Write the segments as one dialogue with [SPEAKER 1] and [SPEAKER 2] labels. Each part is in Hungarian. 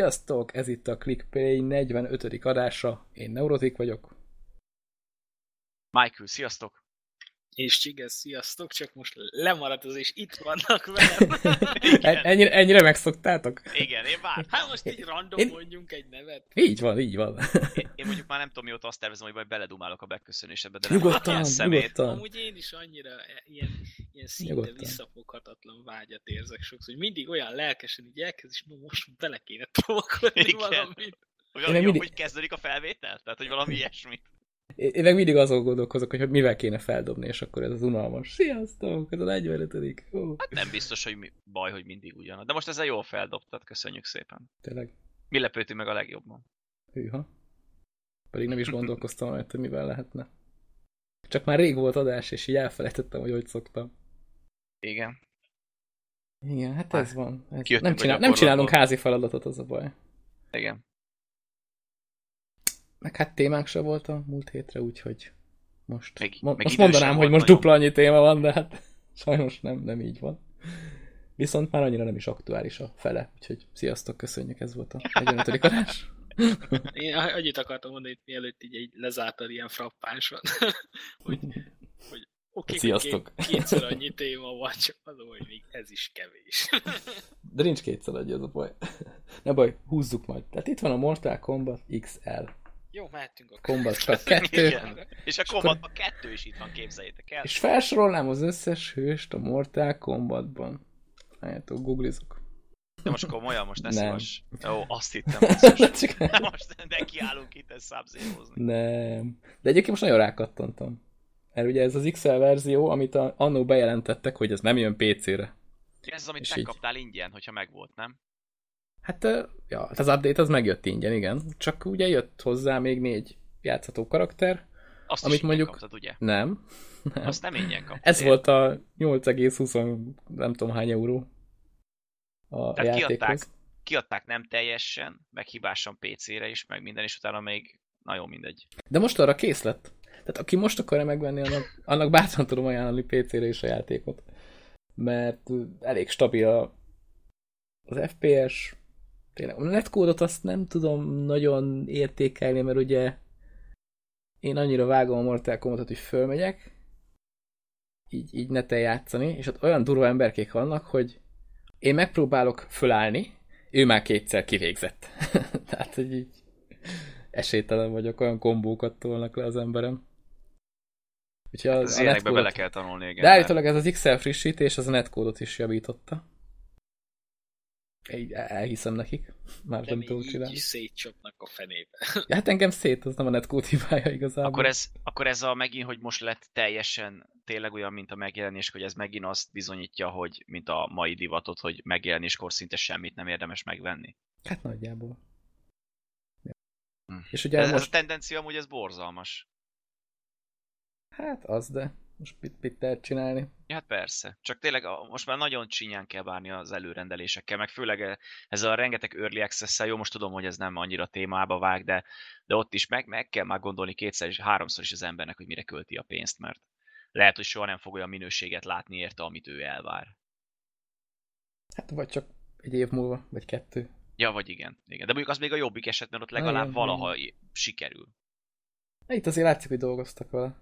[SPEAKER 1] Sziasztok! Ez itt a ClickPay 45. adása. Én Neurotik vagyok.
[SPEAKER 2] Michael, sziasztok!
[SPEAKER 3] És Csigez, sziasztok, csak most lemaradt az, és itt vannak velem.
[SPEAKER 1] En- ennyire, ennyire megszoktátok?
[SPEAKER 2] Igen, én vártam.
[SPEAKER 3] Hát most így random
[SPEAKER 1] Én-
[SPEAKER 3] mondjunk egy nevet.
[SPEAKER 1] Így van, így van.
[SPEAKER 2] Én, én mondjuk már nem tudom, mióta azt tervezem, hogy majd beledumálok a beköszönésedbe, de
[SPEAKER 1] Nyugodtan,
[SPEAKER 2] nem ilyen szemét.
[SPEAKER 1] nyugodtan.
[SPEAKER 3] Amúgy én is annyira e- ilyen, ilyen szinte
[SPEAKER 1] Nyugodtan.
[SPEAKER 3] visszafoghatatlan vágyat érzek sokszor, hogy mindig olyan lelkesen így elkezd, és "No, most bele kéne trollkodni
[SPEAKER 2] Igen.
[SPEAKER 3] valamit.
[SPEAKER 2] Hogy, valami
[SPEAKER 1] mindig-
[SPEAKER 2] hogy kezdődik a felvétel? Tehát, hogy valami ilyesmi.
[SPEAKER 1] Én meg mindig azon gondolkozok, hogy mivel kéne feldobni, és akkor ez az unalmas. Sziasztok! Ez a 45. Ó,
[SPEAKER 2] Hát nem biztos, hogy mi, baj, hogy mindig ugyanaz. De most ezzel jól feldobtad, köszönjük szépen.
[SPEAKER 1] tényleg.
[SPEAKER 2] Mi lepődtünk meg a legjobban?
[SPEAKER 1] Hűha. Pedig nem is gondolkoztam rajta, hogy mivel lehetne. Csak már rég volt adás, és így elfelejtettem, hogy hogy szoktam.
[SPEAKER 2] Igen.
[SPEAKER 1] Igen, hát ez van. Ez nem, csinál, nem csinálunk házi feladatot, az a baj.
[SPEAKER 2] Igen.
[SPEAKER 1] Meg hát témánk se volt a múlt hétre, úgyhogy most,
[SPEAKER 2] Meg-
[SPEAKER 1] mo-
[SPEAKER 2] meg
[SPEAKER 1] most mondanám, hogy most dupla annyi téma van, de hát sajnos nem, nem így van. Viszont már annyira nem is aktuális a fele, úgyhogy sziasztok, köszönjük, ez volt a 45. adás.
[SPEAKER 3] Én annyit akartam mondani, hogy mielőtt így egy lezártad ilyen frappánsan, hogy, hogy oké,
[SPEAKER 1] Sziasztok.
[SPEAKER 3] Két, kétszer annyi téma van, csak az, hogy még ez is kevés.
[SPEAKER 1] De nincs kétszer egy, az a baj. Ne baj, húzzuk majd. Tehát itt van a Mortal Kombat XL.
[SPEAKER 3] Jó, mehetünk a
[SPEAKER 1] Kombat Club 2.
[SPEAKER 2] Igen. És a kombatban kettő is itt van, képzeljétek el.
[SPEAKER 1] És felsorolnám az összes hőst a Mortal Kombatban. Várjátok, googlizok.
[SPEAKER 2] De most komolyan, most ne
[SPEAKER 1] Nem.
[SPEAKER 2] szívass. Ó, azt hittem, basszus.
[SPEAKER 1] Csak-
[SPEAKER 2] Most nekiállunk itt ezt szábzérozni.
[SPEAKER 1] Nem. De egyébként most nagyon rákattantam. Mert ugye ez az XL verzió, amit annó bejelentettek, hogy ez nem jön PC-re.
[SPEAKER 2] Ez az, amit
[SPEAKER 1] És így.
[SPEAKER 2] megkaptál ingyen, hogyha megvolt, nem?
[SPEAKER 1] Hát, ja, hát az update az megjött ingyen, igen. Csak ugye jött hozzá még négy játszható karakter.
[SPEAKER 2] Azt
[SPEAKER 1] Amit
[SPEAKER 2] is
[SPEAKER 1] mondjuk-
[SPEAKER 2] kaptad, ugye?
[SPEAKER 1] Nem. nem.
[SPEAKER 2] Azt nem ingyen kaptad.
[SPEAKER 1] Ez volt a 8,20 nem tudom hány euró a
[SPEAKER 2] Tehát
[SPEAKER 1] játékhoz.
[SPEAKER 2] kiadták, kiadták nem teljesen, meg hibásan PC-re is, meg minden, és utána még nagyon mindegy.
[SPEAKER 1] De most arra kész lett. Tehát aki most akarja megvenni, annak, annak bátran tudom ajánlani PC-re is a játékot. Mert elég stabil a, az FPS. Tényleg, a netkódot azt nem tudom nagyon értékelni, mert ugye én annyira vágom a Mortal Kombatot, hogy fölmegyek, így, így neten játszani, és ott olyan durva emberkék vannak, hogy én megpróbálok fölállni, ő már kétszer kivégzett. Tehát, hogy így esélytelen vagyok, olyan kombókat tolnak le az emberem. Úgyhogy
[SPEAKER 2] Az,
[SPEAKER 1] az,
[SPEAKER 2] az
[SPEAKER 1] a
[SPEAKER 2] ilyenekbe
[SPEAKER 1] netkódot...
[SPEAKER 2] bele kell tanulni, igen.
[SPEAKER 1] De állítólag ez az XL frissítés, az a netkódot is javította. Így el- elhiszem nekik. Már
[SPEAKER 3] De
[SPEAKER 1] nem
[SPEAKER 3] így
[SPEAKER 1] csinálni.
[SPEAKER 3] is szétcsapnak a fenébe.
[SPEAKER 1] Ja, hát engem szét, az nem a netkód hibája igazából.
[SPEAKER 2] Akkor ez, akkor ez a megint, hogy most lett teljesen tényleg olyan, mint a megjelenés, hogy ez megint azt bizonyítja, hogy mint a mai divatot, hogy megjelenéskor szinte semmit nem érdemes megvenni.
[SPEAKER 1] Hát nagyjából. Ja.
[SPEAKER 2] Hm.
[SPEAKER 1] És ugye
[SPEAKER 2] Ez, ez a
[SPEAKER 1] most...
[SPEAKER 2] tendencia amúgy ez borzalmas.
[SPEAKER 1] Hát az, de most mit, mit lehet csinálni?
[SPEAKER 2] Ja, hát persze. Csak tényleg a- most már nagyon csinyán kell várni az előrendelésekkel, meg főleg e- ez a rengeteg early access jó, most tudom, hogy ez nem annyira témába vág, de, de ott is meg, meg kell már gondolni kétszer és háromszor is az embernek, hogy mire költi a pénzt, mert lehet, hogy soha nem fog olyan minőséget látni érte, amit ő elvár.
[SPEAKER 1] Hát vagy csak egy év múlva, vagy kettő.
[SPEAKER 2] Ja, vagy igen. igen. De mondjuk az még a jobbik eset, mert ott legalább
[SPEAKER 1] Igen,
[SPEAKER 2] valaha i- sikerül.
[SPEAKER 1] Itt azért látszik, hogy dolgoztak vele.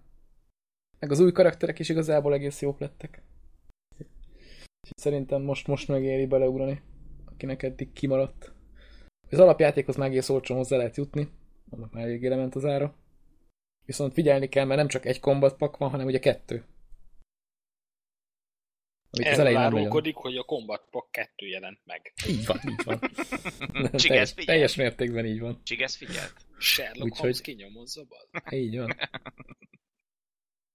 [SPEAKER 1] Meg az új karakterek is igazából egész jók lettek. Úgyhogy Szerintem most, most megéri beleugrani, akinek eddig kimaradt. Az alapjátékhoz már egész olcsón hozzá lehet jutni, annak már eléggé lement az ára. Viszont figyelni kell, mert nem csak egy combat pak van, hanem ugye kettő. Amit az elején nem nagyon.
[SPEAKER 3] Elvárulkodik, hogy a Combat Pack 2 jelent meg.
[SPEAKER 1] Így van, így van.
[SPEAKER 2] Csigesz,
[SPEAKER 1] teljes,
[SPEAKER 2] figyelj!
[SPEAKER 1] teljes mértékben így van.
[SPEAKER 2] Csigesz figyelt?
[SPEAKER 3] Sherlock
[SPEAKER 1] Úgyhogy-
[SPEAKER 3] Holmes kinyomozza, bal.
[SPEAKER 1] Így van.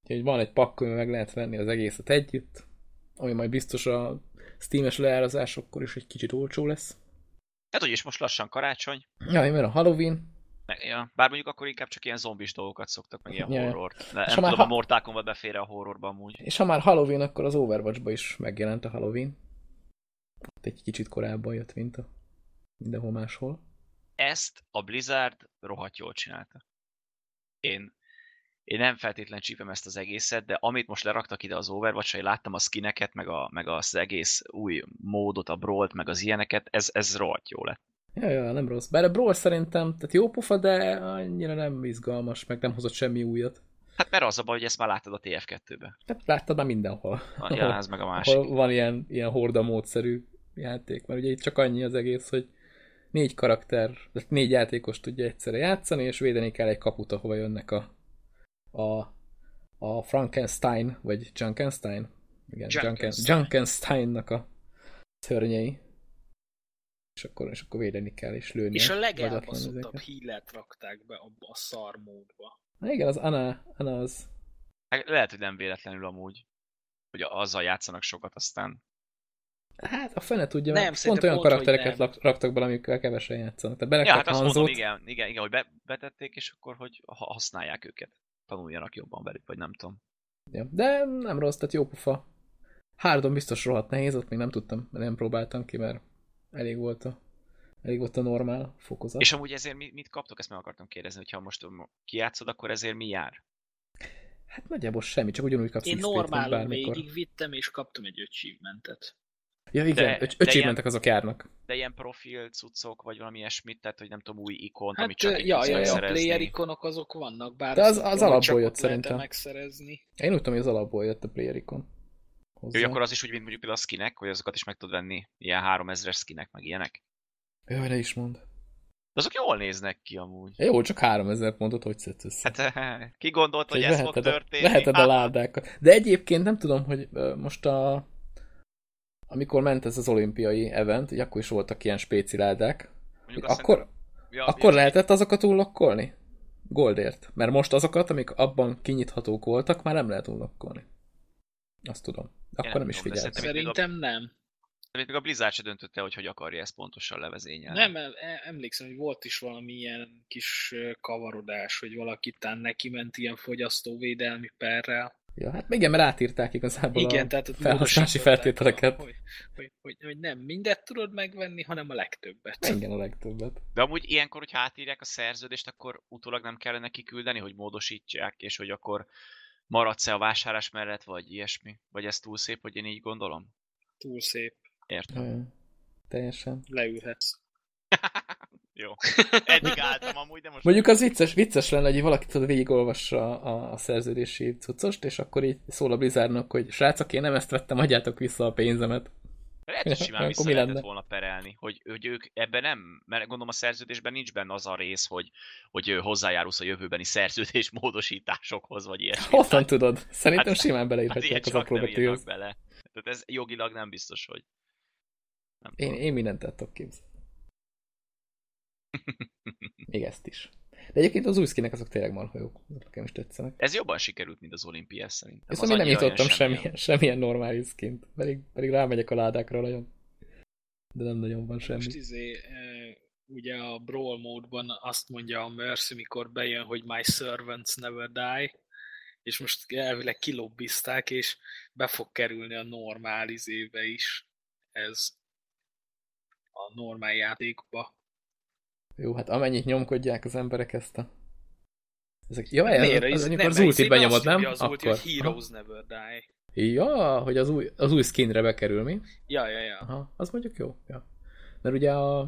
[SPEAKER 1] Úgyhogy van egy pakk, amivel meg lehet venni az egészet együtt, ami majd biztos a Steam-es leárazásokkor is egy kicsit olcsó lesz.
[SPEAKER 2] Hát úgyis most lassan karácsony.
[SPEAKER 1] Ja, mert a Halloween,
[SPEAKER 2] ja, bár mondjuk akkor inkább csak ilyen zombis dolgokat szoktak, meg ilyen
[SPEAKER 1] Ja,
[SPEAKER 2] horror. De nem
[SPEAKER 1] ha
[SPEAKER 2] tudom,
[SPEAKER 1] már
[SPEAKER 2] a
[SPEAKER 1] ha-
[SPEAKER 2] Mortal Kombat befér a horrorba amúgy.
[SPEAKER 1] és ha már Halloween, akkor az Overwatch-ba is megjelent a Halloween. Ott egy kicsit korábban jött, mint a mindenhol máshol.
[SPEAKER 2] Ezt a Blizzard rohadt jól csinálta. Én, én nem feltétlen csípem ezt az egészet, de amit most leraktak ide az overwatch én láttam a skineket, meg, a, meg az egész új módot, a brawlt, meg az ilyeneket, ez, ez rohadt jó lett.
[SPEAKER 1] Ja, ja, nem rossz. Bár a Brawl szerintem, tehát jó pofa, de annyira nem izgalmas, meg nem hozott semmi újat.
[SPEAKER 2] Hát mert az a baj, hogy ezt már láttad a TF2-be.
[SPEAKER 1] Tehát láttad már mindenhol.
[SPEAKER 2] Ja, ez meg a másik.
[SPEAKER 1] Ahol van ilyen, ilyen horda módszerű játék, mert ugye itt csak annyi az egész, hogy négy karakter, tehát négy játékos tudja egyszerre játszani, és védeni kell egy kaput, ahova jönnek a, a, a Frankenstein, vagy Junkenstein? Igen,
[SPEAKER 3] Junkenstein.
[SPEAKER 1] Junkensteinnak a szörnyei. És akkor, és akkor védeni kell, és lőni.
[SPEAKER 3] És a legelbaszottabb hílet rakták be abba a szar módba.
[SPEAKER 1] Na igen, az Anna, Anna az...
[SPEAKER 2] Hát Lehet, hogy nem véletlenül amúgy, hogy azzal játszanak sokat, aztán
[SPEAKER 1] Hát a fene tudja,
[SPEAKER 3] Nem,
[SPEAKER 1] nem, pont olyan
[SPEAKER 3] pont,
[SPEAKER 1] karaktereket
[SPEAKER 3] nem.
[SPEAKER 1] raktak bele, amikkel kevesen játszanak. Tehát
[SPEAKER 2] Ja, hát azt mondom, igen, igen, igen hogy be, betették, és akkor, hogy ha- használják őket. Tanuljanak jobban velük, vagy nem tudom.
[SPEAKER 1] Ja, de nem rossz, tehát jó pufa. Hárdon biztos rohadt nehéz, ott még nem tudtam, nem próbáltam ki, mert elég volt a, elég volt a normál fokozat.
[SPEAKER 2] És amúgy ezért mit, mit kaptok, ezt meg akartam kérdezni, hogyha most kijátszod, akkor ezért mi jár?
[SPEAKER 1] Hát nagyjából semmi, csak ugyanúgy kapsz
[SPEAKER 3] Én normálon
[SPEAKER 1] bármikor.
[SPEAKER 3] végigvittem, és kaptam egy achievementet.
[SPEAKER 1] Ja igen,
[SPEAKER 2] De-
[SPEAKER 1] öt,
[SPEAKER 2] de
[SPEAKER 1] achievementek azok járnak.
[SPEAKER 2] De ilyen profil cuccok, vagy valami ilyesmit, tehát hogy nem tudom, új ikont,
[SPEAKER 3] Hát,
[SPEAKER 2] amit csak
[SPEAKER 3] ja, ja, ja, a player ikonok azok vannak, bár
[SPEAKER 1] De az- az
[SPEAKER 3] hogy
[SPEAKER 1] alapból jött szerintem.
[SPEAKER 3] megszerezni.
[SPEAKER 1] Én úgy tudom, hogy az alapból jött a player ikon. Hozzá.
[SPEAKER 2] Jó, akkor az is úgy, mint mondjuk például a skinek, hogy azokat is meg tudod venni, ilyen 3000-es skinek, meg ilyenek.
[SPEAKER 1] Jaj, ne is mond.
[SPEAKER 2] De azok jól néznek ki amúgy.
[SPEAKER 1] Jó, csak 3000 pontot hogy szedsz össze?
[SPEAKER 2] Hát ki gondolt, hogy
[SPEAKER 1] Hogy
[SPEAKER 2] ez fog történni?
[SPEAKER 1] veheted a ládákat. De egyébként nem tudom, hogy most a amikor ment ez az olimpiai event, így akkor is voltak ilyen spéci ládák,
[SPEAKER 2] mondjuk
[SPEAKER 1] hogy
[SPEAKER 2] azt
[SPEAKER 1] akkor,
[SPEAKER 2] ja,
[SPEAKER 1] akkor
[SPEAKER 2] ja,
[SPEAKER 1] lehetett azokat unlokkolni? Goldért. Mert most azokat, amik abban kinyithatók voltak, már nem lehet unlokkolni. Azt tudom. Akkor
[SPEAKER 2] nem
[SPEAKER 1] nem is figyeltem.
[SPEAKER 2] Szerintem
[SPEAKER 3] nem.
[SPEAKER 2] De még a Blizzard se döntötte, hogy hogy akarja ezt pontosan levezényelni.
[SPEAKER 3] Nem, em- emlékszem, hogy volt is valami ilyen kis kavarodás, hogy valaki tán neki ment ilyen fogyasztóvédelmi perrel.
[SPEAKER 1] Ja, hát igen, mert átírták igazából
[SPEAKER 3] Igen,
[SPEAKER 1] a
[SPEAKER 3] tehát ott
[SPEAKER 1] felhasználási feltételeket.
[SPEAKER 3] Hogy, hogy, hogy, hogy nem mindent tudod megvenni, hanem a legtöbbet.
[SPEAKER 1] Igen, a legtöbbet.
[SPEAKER 2] De amúgy ilyenkor, hogy átírják a szerződést, akkor utólag nem kellene kiküldeni, hogy módosítsák, és hogy akkor maradsz-e a vásárlás mellett, vagy ilyesmi? Vagy ez túl szép, hogy én így gondolom?
[SPEAKER 3] Túl szép.
[SPEAKER 2] Értem.
[SPEAKER 1] Ja, teljesen.
[SPEAKER 3] Leülhetsz.
[SPEAKER 2] Jó. Eddig álltam amúgy, de most...
[SPEAKER 1] Mondjuk az vicces, vicces lenne, hogy valaki tudod végigolvassa a, a szerződési cuccost, és akkor így szól a Blizzardnak, hogy srácok, én nem ezt vettem, adjátok vissza a pénzemet.
[SPEAKER 2] Lehet, hogy simán vissza
[SPEAKER 1] mi
[SPEAKER 2] lehetett
[SPEAKER 1] lenne?
[SPEAKER 2] volna perelni, hogy, hogy ők ebben nem, mert gondolom a szerződésben nincs benne az a rész, hogy, hogy hozzájárulsz a jövőbeni szerződés módosításokhoz, vagy ilyesmi.
[SPEAKER 1] Honnan tudod? Szerintem
[SPEAKER 2] Hát-
[SPEAKER 1] simán
[SPEAKER 2] Hát
[SPEAKER 1] beleírhatják
[SPEAKER 2] ilyet
[SPEAKER 1] az
[SPEAKER 2] csak
[SPEAKER 1] apró
[SPEAKER 2] nem írnak
[SPEAKER 1] betűhöz.
[SPEAKER 2] bele. Tehát ez jogilag nem biztos, hogy... Nem
[SPEAKER 1] Én,
[SPEAKER 2] tudom.
[SPEAKER 1] én mindent tudok képzelni. Még ezt is. De egyébként az új skinek azok tényleg marha jók. Azok Nekem is tetszenek.
[SPEAKER 2] Ez jobban sikerült, mint az olimpiás szerintem.
[SPEAKER 1] Viszont
[SPEAKER 2] Az
[SPEAKER 1] még nem nyitottam semmilyen, semmilyen normális skint. Pedig, pedig rámegyek a ládákra nagyon. De nem nagyon van semmi.
[SPEAKER 3] Most izé, eh, ugye a Brawl módban azt mondja a Mercy, mikor bejön, hogy my servants never die, és most elvileg kilobbizták, és be fog kerülni a normál izébe is ez a normál játékba.
[SPEAKER 1] Jó, hát amennyit nyomkodják az emberek ezt a... Ezek... Ja, ez,
[SPEAKER 3] Miért?
[SPEAKER 1] az, az,
[SPEAKER 3] Ez-
[SPEAKER 1] amikor az
[SPEAKER 3] ez
[SPEAKER 1] ultit benyomod, nem?
[SPEAKER 3] Az ulti, hogy Heroes never die.
[SPEAKER 1] Ja, hogy az új, az új skinre bekerül, mi?
[SPEAKER 3] Ja, ja, ja.
[SPEAKER 1] Aha, az mondjuk jó. Ja. Mert ugye a,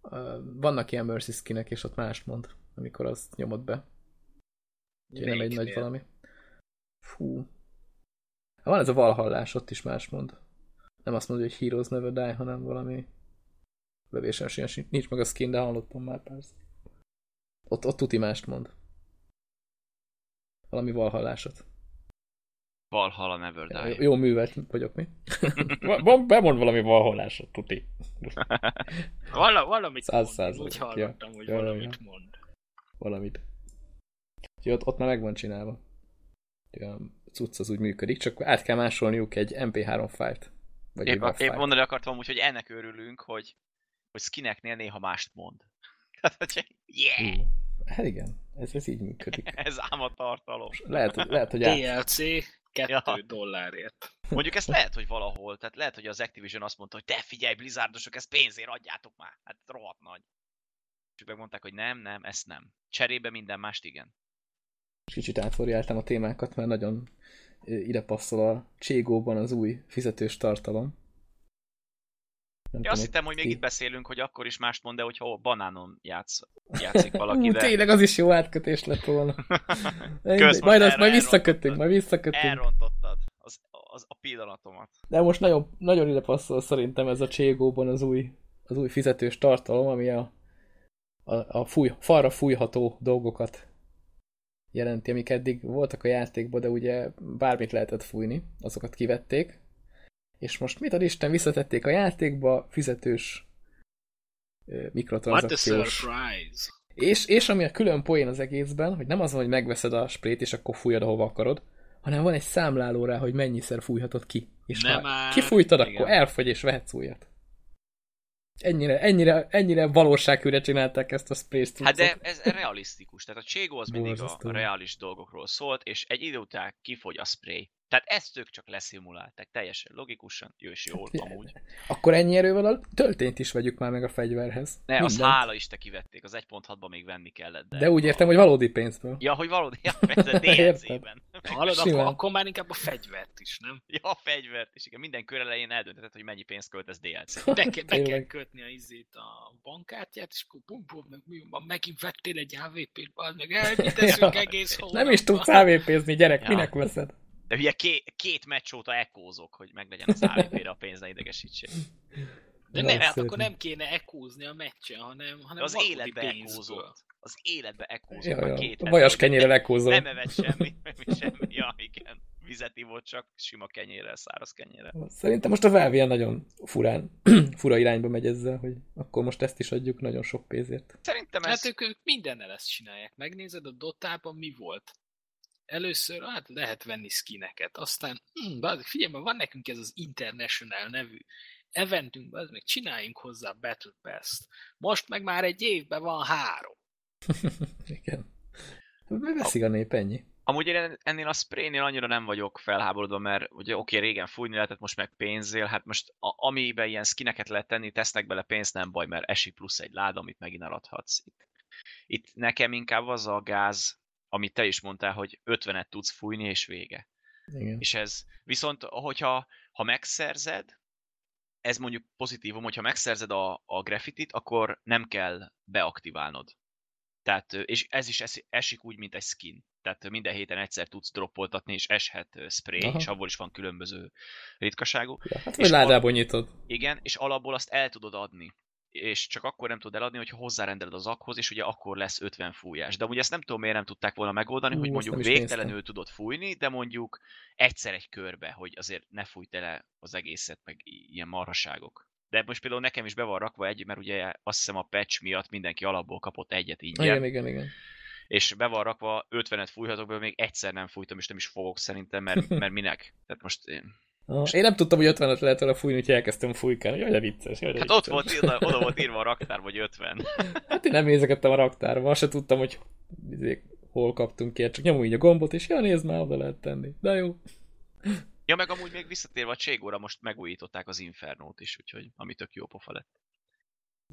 [SPEAKER 1] a, vannak ilyen Mercy skinek, és ott mást mond, amikor azt nyomod be. Úgyhogy nem egy nagy valami. Fú. Van ez a valhallás, ott is más mond. Nem azt mondja, hogy Heroes Never Die, hanem valami lövésen sincs, nincs meg a skin, de hallottam már persze. Ott, ott tuti mást mond. Valami valhallásot.
[SPEAKER 2] Valhalla Never Die.
[SPEAKER 1] Jó művelt vagyok, mi? Bemond valami valhallásot, tuti.
[SPEAKER 3] Vala, valamit
[SPEAKER 1] Száz
[SPEAKER 3] mond, úgy hallottam, hogy
[SPEAKER 1] Ja, ja,
[SPEAKER 3] valamit
[SPEAKER 1] ja.
[SPEAKER 3] mond.
[SPEAKER 1] Valamit. Úgyhogy ott, ott már meg van csinálva. A cucc az úgy működik, csak át kell másolniuk egy MP3 fájlt. Vagy
[SPEAKER 2] Épp, épp mondani akartam úgy, hogy ennek örülünk, hogy, hogy skineknél néha mást mond. Tehát, hogy yeah!
[SPEAKER 1] Hát igen, ez, ez így működik.
[SPEAKER 2] Ez ám a tartalom.
[SPEAKER 1] Lehet, lehet hogy át...
[SPEAKER 3] DLC 2
[SPEAKER 2] Ja.
[SPEAKER 3] dollárért.
[SPEAKER 2] Mondjuk ezt lehet, hogy valahol, tehát lehet, hogy az Activision azt mondta, hogy te figyelj, Blizzardosok, ezt pénzért adjátok már. Hát rohadt nagy. És megmondták, hogy nem, nem, ezt nem. Cserébe minden mást igen.
[SPEAKER 1] Kicsit átforjáltam a témákat, mert nagyon ide passzol a Cségóban az új fizetős tartalom. Nem
[SPEAKER 2] Ja, azt hittem, hogy még itt beszélünk, hogy akkor is mást mond, de hogyha banánon játsz, játszik valaki,
[SPEAKER 1] Ú,
[SPEAKER 2] de
[SPEAKER 1] Tényleg az is jó átkötés lett volna.
[SPEAKER 2] Most
[SPEAKER 1] majd azt majd visszakötünk, majd visszakötünk.
[SPEAKER 2] elrontottad az, az, a pillanatomat.
[SPEAKER 1] De most nagyon, nagyon ide passzol szerintem ez a Cségóban az új, az új fizetős tartalom, ami a, a, a fúj, falra fújható dolgokat jelenti, amik eddig voltak a játékban, de ugye bármit lehetett fújni, azokat kivették. És most mit ad Isten, visszatették a játékba fizetős
[SPEAKER 3] What a
[SPEAKER 1] mikrotranszakciós.
[SPEAKER 3] surprise!
[SPEAKER 1] És, és ami a külön poén az egészben, hogy nem az van, hogy megveszed a sprét, és akkor fújod, ahova akarod, hanem van egy számláló rá, hogy mennyiszer fújhatod ki. És
[SPEAKER 3] Nem
[SPEAKER 1] ha
[SPEAKER 3] már.
[SPEAKER 1] kifújtad,
[SPEAKER 2] Igen.
[SPEAKER 1] akkor elfogy, és vehetsz újat. Ennyire, ennyire, ennyire valósághűre csinálták ezt a sprayt
[SPEAKER 2] Hát de ez realisztikus, tehát a Cségó az mindig a
[SPEAKER 1] Borzasztó.
[SPEAKER 2] reális dolgokról szólt, és egy idő után kifogy a spray. Tehát ezt ők csak leszimulálták, teljesen logikusan, jó és jól
[SPEAKER 1] Hát,
[SPEAKER 2] amúgy.
[SPEAKER 1] Akkor ennyi erővel a töltényt is vegyük már meg a fegyverhez.
[SPEAKER 2] Ne, az
[SPEAKER 1] Mindent.
[SPEAKER 2] hála Isten kivették, az 1.6-ban még venni kellett. De,
[SPEAKER 1] De úgy értem, hogy valódi pénzből.
[SPEAKER 2] Ja, hogy valódi, ja, persze? DLC-ben.
[SPEAKER 3] Hallod, akkor, akkor már inkább a fegyvert is, nem?
[SPEAKER 2] Ja, a fegyvert is, igen, minden kör elején eldöntheted, hogy mennyi pénzt költesz DLC.
[SPEAKER 3] Be, ke- be kell kötni a izét a bankkártyát, és akkor bum, bum, meg mi van, megint vettél egy AVP-t, meg elviteszünk
[SPEAKER 1] Ja.
[SPEAKER 3] egész hónapban.
[SPEAKER 1] Nem is tudsz AVP-zni, gyerek,
[SPEAKER 2] Ja.
[SPEAKER 1] minek veszed?
[SPEAKER 2] De ugye két, két meccs óta ekózok, hogy meglegyen az AVP-re a pénz, ne idegesítsék.
[SPEAKER 3] De
[SPEAKER 1] Nem
[SPEAKER 3] ne, hát akkor nem kéne ekózni a meccsen, hanem, hanem
[SPEAKER 2] De az életbe
[SPEAKER 3] pénzből.
[SPEAKER 2] ekózott. Az életbe ekózott
[SPEAKER 1] Ja, ja.
[SPEAKER 2] két
[SPEAKER 1] A vajas kenyére lekózol.
[SPEAKER 2] Nem evett semmi, semmi, ja igen. Vizet ivott csak sima kenyérrel, száraz kenyérrel.
[SPEAKER 1] Szerintem most a Valve nagyon furán, fura irányba megy ezzel, hogy akkor most ezt is adjuk nagyon sok pénzért.
[SPEAKER 2] Szerintem ez...
[SPEAKER 3] Hát ők, ők mindennel ezt csinálják. Megnézed a Dotában mi volt? Először hát lehet venni skineket, aztán hm, bazd, figyelj, már van nekünk ez az International nevű eventünk, az meg csináljunk hozzá Battle Pass-t. Most meg már egy évben van három.
[SPEAKER 1] Igen. Veszik a nép, ennyi.
[SPEAKER 2] Amúgy én ennél a spraynél annyira nem vagyok felháborodva, mert ugye oké, régen fújni lehetett, most meg pénzél, hát most a, amiben ilyen skineket lehet tenni, tesznek bele pénzt, nem baj, mert esik plusz egy láda, amit megint eladhatsz. Itt, itt nekem inkább az a gáz, amit te is mondtál, hogy 50-et tudsz fújni, és vége.
[SPEAKER 1] Igen.
[SPEAKER 2] És ez viszont, hogyha ha megszerzed, ez mondjuk pozitívum, hogyha megszerzed a, a graffitit, akkor nem kell beaktiválnod. Tehát, és ez is es- esik úgy, mint egy skin. Tehát minden héten egyszer tudsz droppoltatni, és eshet spray,
[SPEAKER 1] Aha.
[SPEAKER 2] és abból is van különböző ritkaságú.
[SPEAKER 1] Ja, hát
[SPEAKER 2] És
[SPEAKER 1] ládából nyitod.
[SPEAKER 2] Igen, és alapból azt el tudod adni. És csak akkor nem tudod eladni, hogyha hozzárendeled az akhoz, és ugye akkor lesz 50 fújás. De ugye ezt nem tudom, miért nem tudták volna megoldani,
[SPEAKER 1] Ú,
[SPEAKER 2] hogy mondjuk végtelenül
[SPEAKER 1] néztem.
[SPEAKER 2] tudod fújni, de mondjuk egyszer egy körbe, hogy azért ne fújt le az egészet, meg ilyen marhaságok. De most például nekem is be van rakva egy, mert ugye azt hiszem a patch miatt mindenki alapból kapott egyet ingyen,
[SPEAKER 1] Igen, igen, igen.
[SPEAKER 2] és be van rakva 50-et fújhatok, belőle, még egyszer nem fújtam, és nem is fogok szerintem, mert, mert minek? Tehát most én...
[SPEAKER 1] Én nem tudtam, hogy 50-et lehet vele fújni, úgyhogy elkezdtem fújkálni. Jaj, de vicces, jaj, de
[SPEAKER 2] Hát ott volt, írva, oda volt írva a raktár, vagy 50.
[SPEAKER 1] Hát én nem nézegettem a raktárba, azt se tudtam, hogy izé, hol kaptunk ilyet, csak nyomom így a gombot, és ja, nézd már, oda lehet tenni. De jó.
[SPEAKER 2] Ja, meg amúgy még visszatérve a Cségóra, most megújították az Infernót is, úgyhogy ami tök jó pofa lett.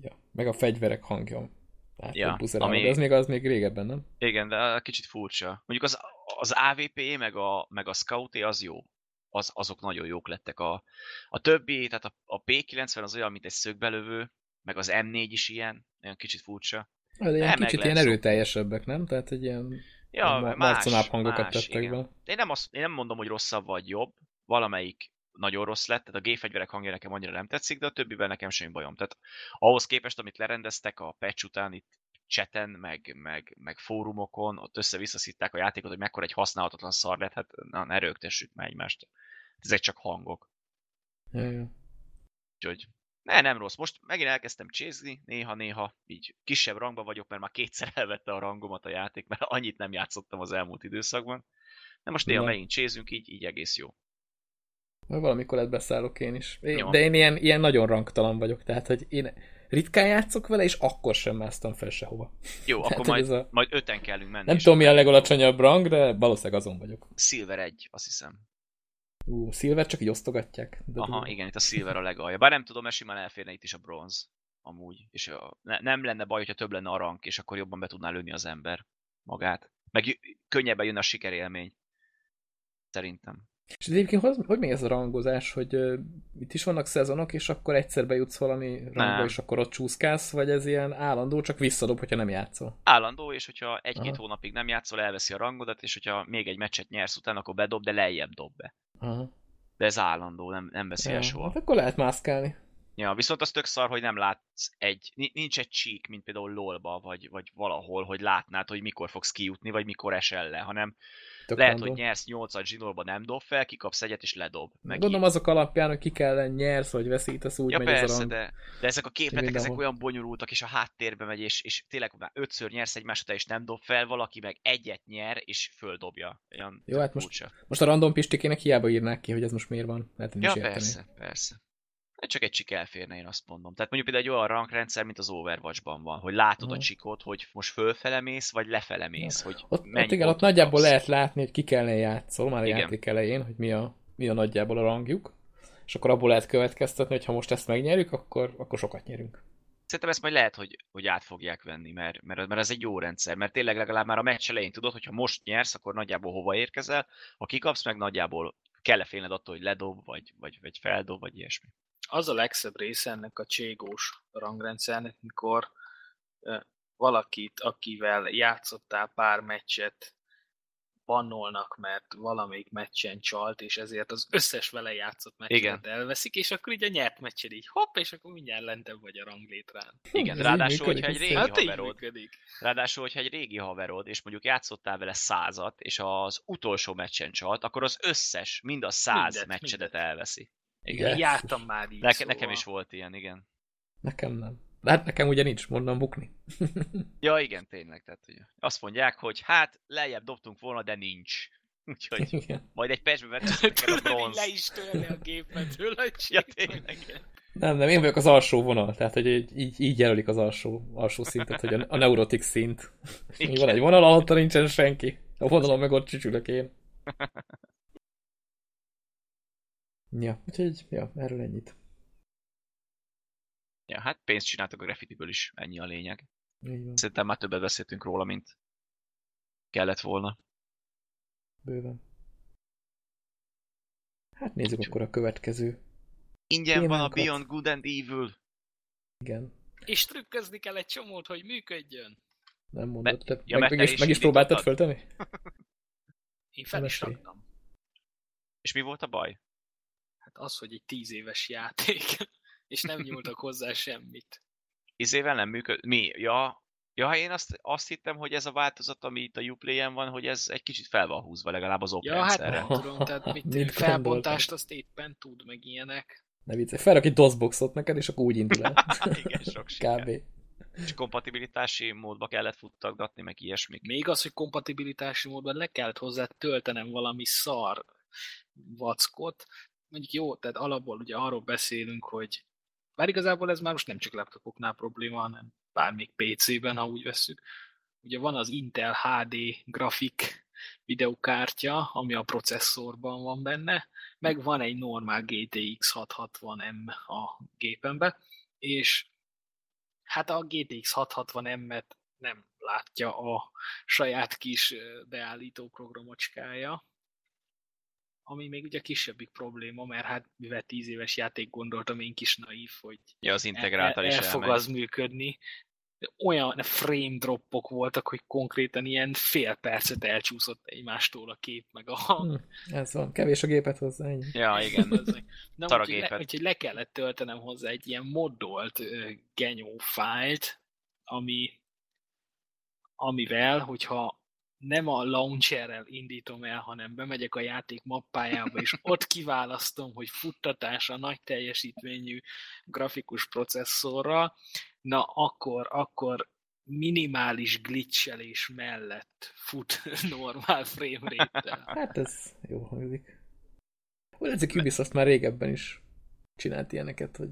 [SPEAKER 1] Ja. Meg a fegyverek hangja. Hát,
[SPEAKER 2] Ja, ami-
[SPEAKER 1] de ez még, az még régebben, nem?
[SPEAKER 2] Igen, de kicsit furcsa. Mondjuk az, az AVP meg a, meg a Scouté az jó. Az, azok nagyon jók lettek. A, a többi, tehát a, a P90 az olyan, mint egy szögbelövő, meg az M4 is ilyen, olyan kicsit furcsa.
[SPEAKER 1] De ilyen
[SPEAKER 2] Nem,
[SPEAKER 1] kicsit ilyen erőteljesebbek, nem? Tehát egy ilyen
[SPEAKER 2] Ja, más,
[SPEAKER 1] hangokat
[SPEAKER 2] más,
[SPEAKER 1] tettek
[SPEAKER 2] igen.
[SPEAKER 1] be.
[SPEAKER 2] Én nem, azt, én nem mondom, hogy rosszabb vagy jobb, valamelyik nagyon rossz lett, tehát a G-fegyverek hangja nekem annyira nem tetszik, de a többivel nekem semmi bajom. Tehát ahhoz képest, amit lerendeztek a patch után itt cseten, meg, meg, meg fórumokon, ott össze-vissza szitták a játékot, hogy mekkora egy használhatatlan szar lett, hát na, ne rögtessük már egymást. Ezek csak hangok.
[SPEAKER 1] Ja, ja.
[SPEAKER 2] Úgyhogy ne, nem rossz. Most megint elkezdtem csézni, néha-néha, így kisebb rangban vagyok, mert már kétszer elvette a rangomat a játék, mert annyit nem játszottam az elmúlt időszakban. De most néha megint csézünk, így, így egész jó.
[SPEAKER 1] Majd valamikor lett beszállok én is. Én,
[SPEAKER 2] Jó.
[SPEAKER 1] de én ilyen, ilyen nagyon rangtalan vagyok, tehát hogy én ritkán játszok vele, és akkor sem másztam fel sehova.
[SPEAKER 2] Jó,
[SPEAKER 1] Tehát,
[SPEAKER 2] akkor majd,
[SPEAKER 1] a-
[SPEAKER 2] majd öten kellünk menni.
[SPEAKER 1] Nem tudom, mi a legalacsonyabb rang, de valószínűleg azon vagyok.
[SPEAKER 2] Silver 1, azt hiszem.
[SPEAKER 1] Ú, Silver csak így osztogatják. De
[SPEAKER 2] Aha,
[SPEAKER 1] durva.
[SPEAKER 2] igen, itt a Silver a legalja. Bár nem tudom, mert simán elférne itt is a bronz. Amúgy. És a, ne, nem lenne baj, hogyha több lenne a rank, és akkor jobban be tudná lőni az ember magát. Meg könnyebben jön a sikerélmény. Szerintem.
[SPEAKER 1] És egyébként hogy, hogy még ez a rangozás, hogy uh, itt is vannak szezonok, és akkor egyszer bejutsz valami rangba,
[SPEAKER 2] Nem.
[SPEAKER 1] és akkor ott csúszkálsz, vagy ez ilyen állandó, csak visszadob, hogyha nem játszol?
[SPEAKER 2] Állandó, és hogyha egy-két hónapig nem játszol, elveszi a rangodat, és hogyha még egy meccset nyersz utána, akkor bedob, de lejjebb dob be.
[SPEAKER 1] Aha.
[SPEAKER 2] De ez állandó, nem, nem veszi el soha.
[SPEAKER 1] hát akkor lehet mászkálni.
[SPEAKER 2] Ja, viszont az tök szar, hogy nem látsz egy, ni- nincs egy csík, mint például LOL-ba, vagy, vagy valahol, hogy látnád, hogy mikor fogsz kijutni, vagy mikor esel le, hanem
[SPEAKER 1] Tök
[SPEAKER 2] lehet,
[SPEAKER 1] random.
[SPEAKER 2] hogy nyersz 8 zsinórba, nem dob fel, kikapsz egyet és ledob. Meg
[SPEAKER 1] Gondolom azok alapján, hogy ki kell nyersz, vagy veszítesz, úgy
[SPEAKER 2] Ja
[SPEAKER 1] megy a
[SPEAKER 2] persze,
[SPEAKER 1] rang.
[SPEAKER 2] de, de ezek a képletek, ezek olyan bonyolultak, és a háttérbe megy, és, és tényleg már ötször nyersz egymás után, és nem dob fel, valaki meg egyet nyer, és földobja. Olyan
[SPEAKER 1] Jó, hát most-
[SPEAKER 2] furcsa.
[SPEAKER 1] Most a random pistikének hiába írnák ki, hogy ez most miért van. Lehet,
[SPEAKER 2] Ja,
[SPEAKER 1] is érteni.
[SPEAKER 2] persze, persze. Csak egy csik elférne, én azt mondom. Tehát mondjuk például egy olyan rangrendszer, mint az Overwatch-ban van, hogy látod a
[SPEAKER 1] Aha.
[SPEAKER 2] csikot, hogy most fölfele mész, vagy lefele mész, hogy
[SPEAKER 1] Ott,
[SPEAKER 2] mennyi
[SPEAKER 1] ott igen, ott nagyjából
[SPEAKER 2] kapsz.
[SPEAKER 1] lehet látni, hogy ki kellene játszol már a
[SPEAKER 2] Igen.
[SPEAKER 1] játék elején, hogy mi a, mi a nagyjából a rangjuk. És akkor abból lehet következtetni, hogy ha most ezt megnyerjük, akkor, akkor sokat nyerünk.
[SPEAKER 2] Szerintem ezt majd lehet, hogy, hogy át fogják venni, mert, mert, mert ez egy jó rendszer, mert tényleg legalább már a meccs elején tudod, hogy ha most nyersz, akkor nagyjából hova érkezel, ha kikapsz, meg nagyjából kell-e félned attól, hogy ledob, vagy, vagy, vagy feldob, vagy ilyesmi.
[SPEAKER 3] Az a legszebb része ennek a cségós rangrendszernek, mikor valakit, akivel játszottál pár meccset, bannolnak, mert valamelyik meccsen csalt, és ezért az összes vele játszott meccset
[SPEAKER 2] Igen.
[SPEAKER 3] elveszik, és akkor így a nyert meccsen így hopp, és akkor mindjárt lentebb vagy a ranglétrán.
[SPEAKER 2] Igen,
[SPEAKER 1] ez
[SPEAKER 2] ráadásul,
[SPEAKER 1] működik,
[SPEAKER 2] hogyha egy régi.
[SPEAKER 3] Hát
[SPEAKER 2] haverod, ráadásul, hogyha egy régi haverod, és mondjuk játszottál vele százat, és az utolsó meccsen csalt, akkor az összes, mind a száz
[SPEAKER 3] Mindet,
[SPEAKER 2] meccsedet
[SPEAKER 3] mindet.
[SPEAKER 2] elveszi.
[SPEAKER 1] Igen.
[SPEAKER 3] Én jártam már így,
[SPEAKER 2] Neke,
[SPEAKER 3] szóval.
[SPEAKER 2] Nekem is volt ilyen, igen.
[SPEAKER 1] Nekem nem. De hát nekem ugye nincs, mondom bukni.
[SPEAKER 2] Ja, igen, tényleg. Tehát, hogy azt mondják, hogy hát lejjebb dobtunk volna, de nincs. Úgyhogy
[SPEAKER 1] Igen.
[SPEAKER 2] majd egy patchbe vettek a bronz.
[SPEAKER 3] le is törni a gépetről a
[SPEAKER 2] Ja, tényleg.
[SPEAKER 1] Nem, nem, én vagyok az alsó vonal, tehát hogy így, így, jelölik az alsó, alsó szintet, hogy a, a neurotik szint. Így van egy vonal, alatt nincsen senki. A vonalon meg ott csücsülök én. Ja, úgyhogy, ja, erről ennyit.
[SPEAKER 2] Ja, hát pénzt csináltak a graffitiből is, ennyi a lényeg.
[SPEAKER 1] Így van,
[SPEAKER 2] Szerintem már többet beszéltünk róla, mint kellett volna.
[SPEAKER 1] bőven. Hát nézzük akkor a következő.
[SPEAKER 2] Ingyen van a
[SPEAKER 1] Témánkat.
[SPEAKER 2] Beyond Good and Evil.
[SPEAKER 1] Igen,
[SPEAKER 3] És trükközni kell egy csomót, hogy működjön.
[SPEAKER 1] nem mondod. Te,
[SPEAKER 2] ja,
[SPEAKER 1] meg,
[SPEAKER 2] mert
[SPEAKER 1] meg,
[SPEAKER 2] te
[SPEAKER 1] is, meg is próbáltad föltenni?
[SPEAKER 3] Én fel is raktam.
[SPEAKER 2] És mi volt a baj?
[SPEAKER 3] Hát az, hogy egy tíz éves játék, és nem nyúltak hozzá semmit.
[SPEAKER 2] Izével nem működ... Mi? Ja, ja én azt, azt hittem, hogy ez a változat, ami itt a Uplay-en van, hogy ez egy kicsit fel van húzva, legalább az
[SPEAKER 3] Ja, hát nem tudom, tehát mit,
[SPEAKER 1] Mit
[SPEAKER 3] felbontást azt éppen tud, meg ilyenek.
[SPEAKER 1] Ne viccelj, felrak egy DOS-boxot neked, és akkor úgy indul el.
[SPEAKER 2] Igen, sok siker.
[SPEAKER 1] Kb.
[SPEAKER 2] És kompatibilitási módba kellett futtatgatni, meg ilyesmik.
[SPEAKER 3] Még az, hogy kompatibilitási módban le kellett hozzá töltenem valami szar vackot. Mondjuk jó, tehát alapból ugye arról beszélünk, hogy bár igazából ez már most nem csak laptopoknál probléma, hanem bármik PC-ben, ha úgy vesszük. Ugye van az Intel HD grafik videokártya, ami a processzorban van benne, meg van egy normál GTX 660M a gépembe, és hát a GTX 660M-et nem látja a saját kis beállító programocskája, ami még ugye kisebbik probléma, mert hát mivel 10 éves játék gondoltam én kis naív, hogy
[SPEAKER 2] Ja, az integráltal
[SPEAKER 3] el,
[SPEAKER 2] is
[SPEAKER 3] el fog
[SPEAKER 2] elmegy.
[SPEAKER 3] az működni. Olyan frame droppok voltak, hogy konkrétan ilyen fél percet elcsúszott egymástól a kép, meg a hang.
[SPEAKER 1] Hm, ez van, kevés a gépet hozzá, ennyi.
[SPEAKER 2] Ja, igen.
[SPEAKER 3] Na, úgyhogy, le, úgyhogy le kellett töltenem hozzá egy ilyen moddolt uh, genyó fájlt, ami, amivel, hogyha nem a launcherrel indítom el, hanem bemegyek a játék mappájába, és ott kiválasztom, hogy futtatása nagy teljesítményű grafikus processzorral, na akkor, akkor minimális glitchelés mellett fut normál frame rate
[SPEAKER 1] Hát ez jó hangzik. Úgy látszik, Ubisoft már régebben is csinált ilyeneket, hogy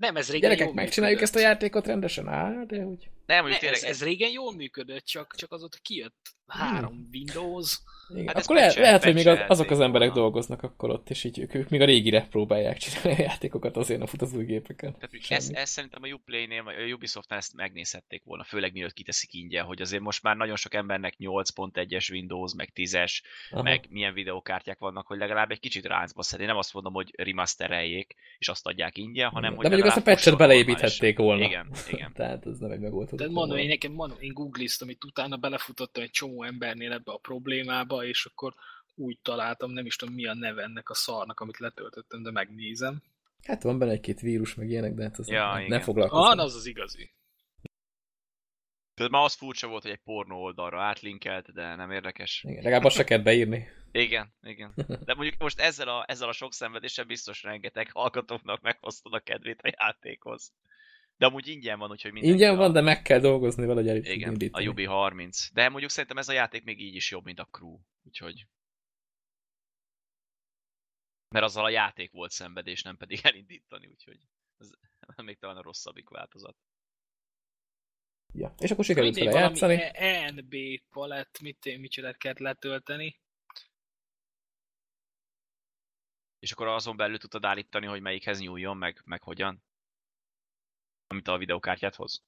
[SPEAKER 3] Nem, ez régen
[SPEAKER 1] gyerekek, megcsináljuk ezt
[SPEAKER 3] működött.
[SPEAKER 1] a játékot rendesen? Á, de úgy.
[SPEAKER 2] Nem,
[SPEAKER 3] Ne,
[SPEAKER 2] mondjuk
[SPEAKER 3] ez,
[SPEAKER 2] tényleg
[SPEAKER 3] ez régen jól működött, csak, csak azóta kijött három Windows.
[SPEAKER 1] Igen.
[SPEAKER 2] Hát ez
[SPEAKER 1] akkor lehet,
[SPEAKER 2] patchel-
[SPEAKER 1] lehet, hogy még az, azok az emberek
[SPEAKER 2] volna.
[SPEAKER 1] dolgoznak akkor ott, és így ők, ők még a régire próbálják csinálni a játékokat, azért nem fut az új gépeken.
[SPEAKER 2] Tehát mondjuk
[SPEAKER 1] Semmi.
[SPEAKER 2] ezt, ezt szerintem a Uplay-nél, vagy a Ubisoftnál ezt megnézhették volna, főleg mielőtt kiteszik ingyen, hogy azért most már nagyon sok embernek 8.1-es Windows, meg 10-es,
[SPEAKER 1] Aha.
[SPEAKER 2] meg milyen videókártyák vannak, hogy legalább egy kicsit ráncba szedni. Nem azt mondom, hogy remastereljék, és azt adják ingyen, hanem hogy
[SPEAKER 1] De mondjuk azt a patchet beleépíthették volna.
[SPEAKER 2] Igen, igen.
[SPEAKER 1] Tehát ez nem egy megoldható.
[SPEAKER 3] Tehát mondom, én nekem mondom, én googliztam, itt utána belefutottam egy csomó embernél ebbe a problémába, és akkor úgy találtam, nem is tudom mi a neve ennek a szarnak, amit letöltöttem, de megnézem.
[SPEAKER 1] Hát van benne egy-két vírus, meg ilyenek, de hát ez
[SPEAKER 2] Ja,
[SPEAKER 1] nem, nem foglalkozom.
[SPEAKER 3] Ah, az az igazi.
[SPEAKER 2] Tehát már az furcsa volt, hogy egy pornó oldalra átlinkelt, de nem érdekes.
[SPEAKER 1] Igen, legalább azt se kell beírni.
[SPEAKER 2] Igen, igen. De mondjuk most ezzel a, ezzel a sok szenvedéssel biztos rengeteg hallgatóknak meghoztad a kedvét a játékhoz. De amúgy ingyen van, úgyhogy mindenki
[SPEAKER 1] Ingyen
[SPEAKER 2] a...
[SPEAKER 1] van, de meg kell dolgozni valahogy el
[SPEAKER 2] Igen,
[SPEAKER 1] indítani.
[SPEAKER 2] a Ubi 30. De mondjuk szerintem ez a játék még így is jobb, mint a Crew. Úgyhogy... Mert azzal a játék volt szenvedés, nem pedig elindítani, úgyhogy ez még talán a rosszabbik változat.
[SPEAKER 1] Ja. És akkor sikerült vele játszani.
[SPEAKER 3] ENB palett, mit, micsodát kellett letölteni.
[SPEAKER 2] És akkor azon belül tudtad állítani, hogy melyikhez nyúljon, meg, meg hogyan? Amit a videokártyát hoz.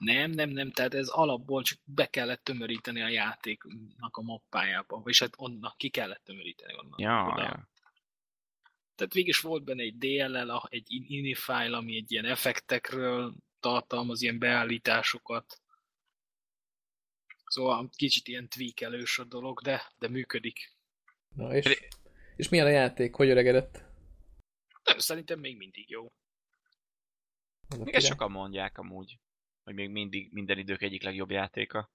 [SPEAKER 3] Nem, nem, nem, tehát ez alapból csak be kellett tömöríteni a játéknak a mappájába, vagyis hát onnan ki kellett tömöríteni onnan.
[SPEAKER 2] Ja,
[SPEAKER 3] oda.
[SPEAKER 2] ja.
[SPEAKER 3] Tehát végig is volt benne egy DLL, egy ini file, ami egy ilyen effektekről tartalmaz, ilyen beállításokat. Szóval kicsit ilyen tweakelős a dolog, de, de működik.
[SPEAKER 1] Na, és, és milyen a játék? Hogy öregedett?
[SPEAKER 3] Nem, szerintem még mindig jó.
[SPEAKER 1] Király.
[SPEAKER 2] sokan mondják amúgy, hogy még mindig minden idők egyik legjobb játéka.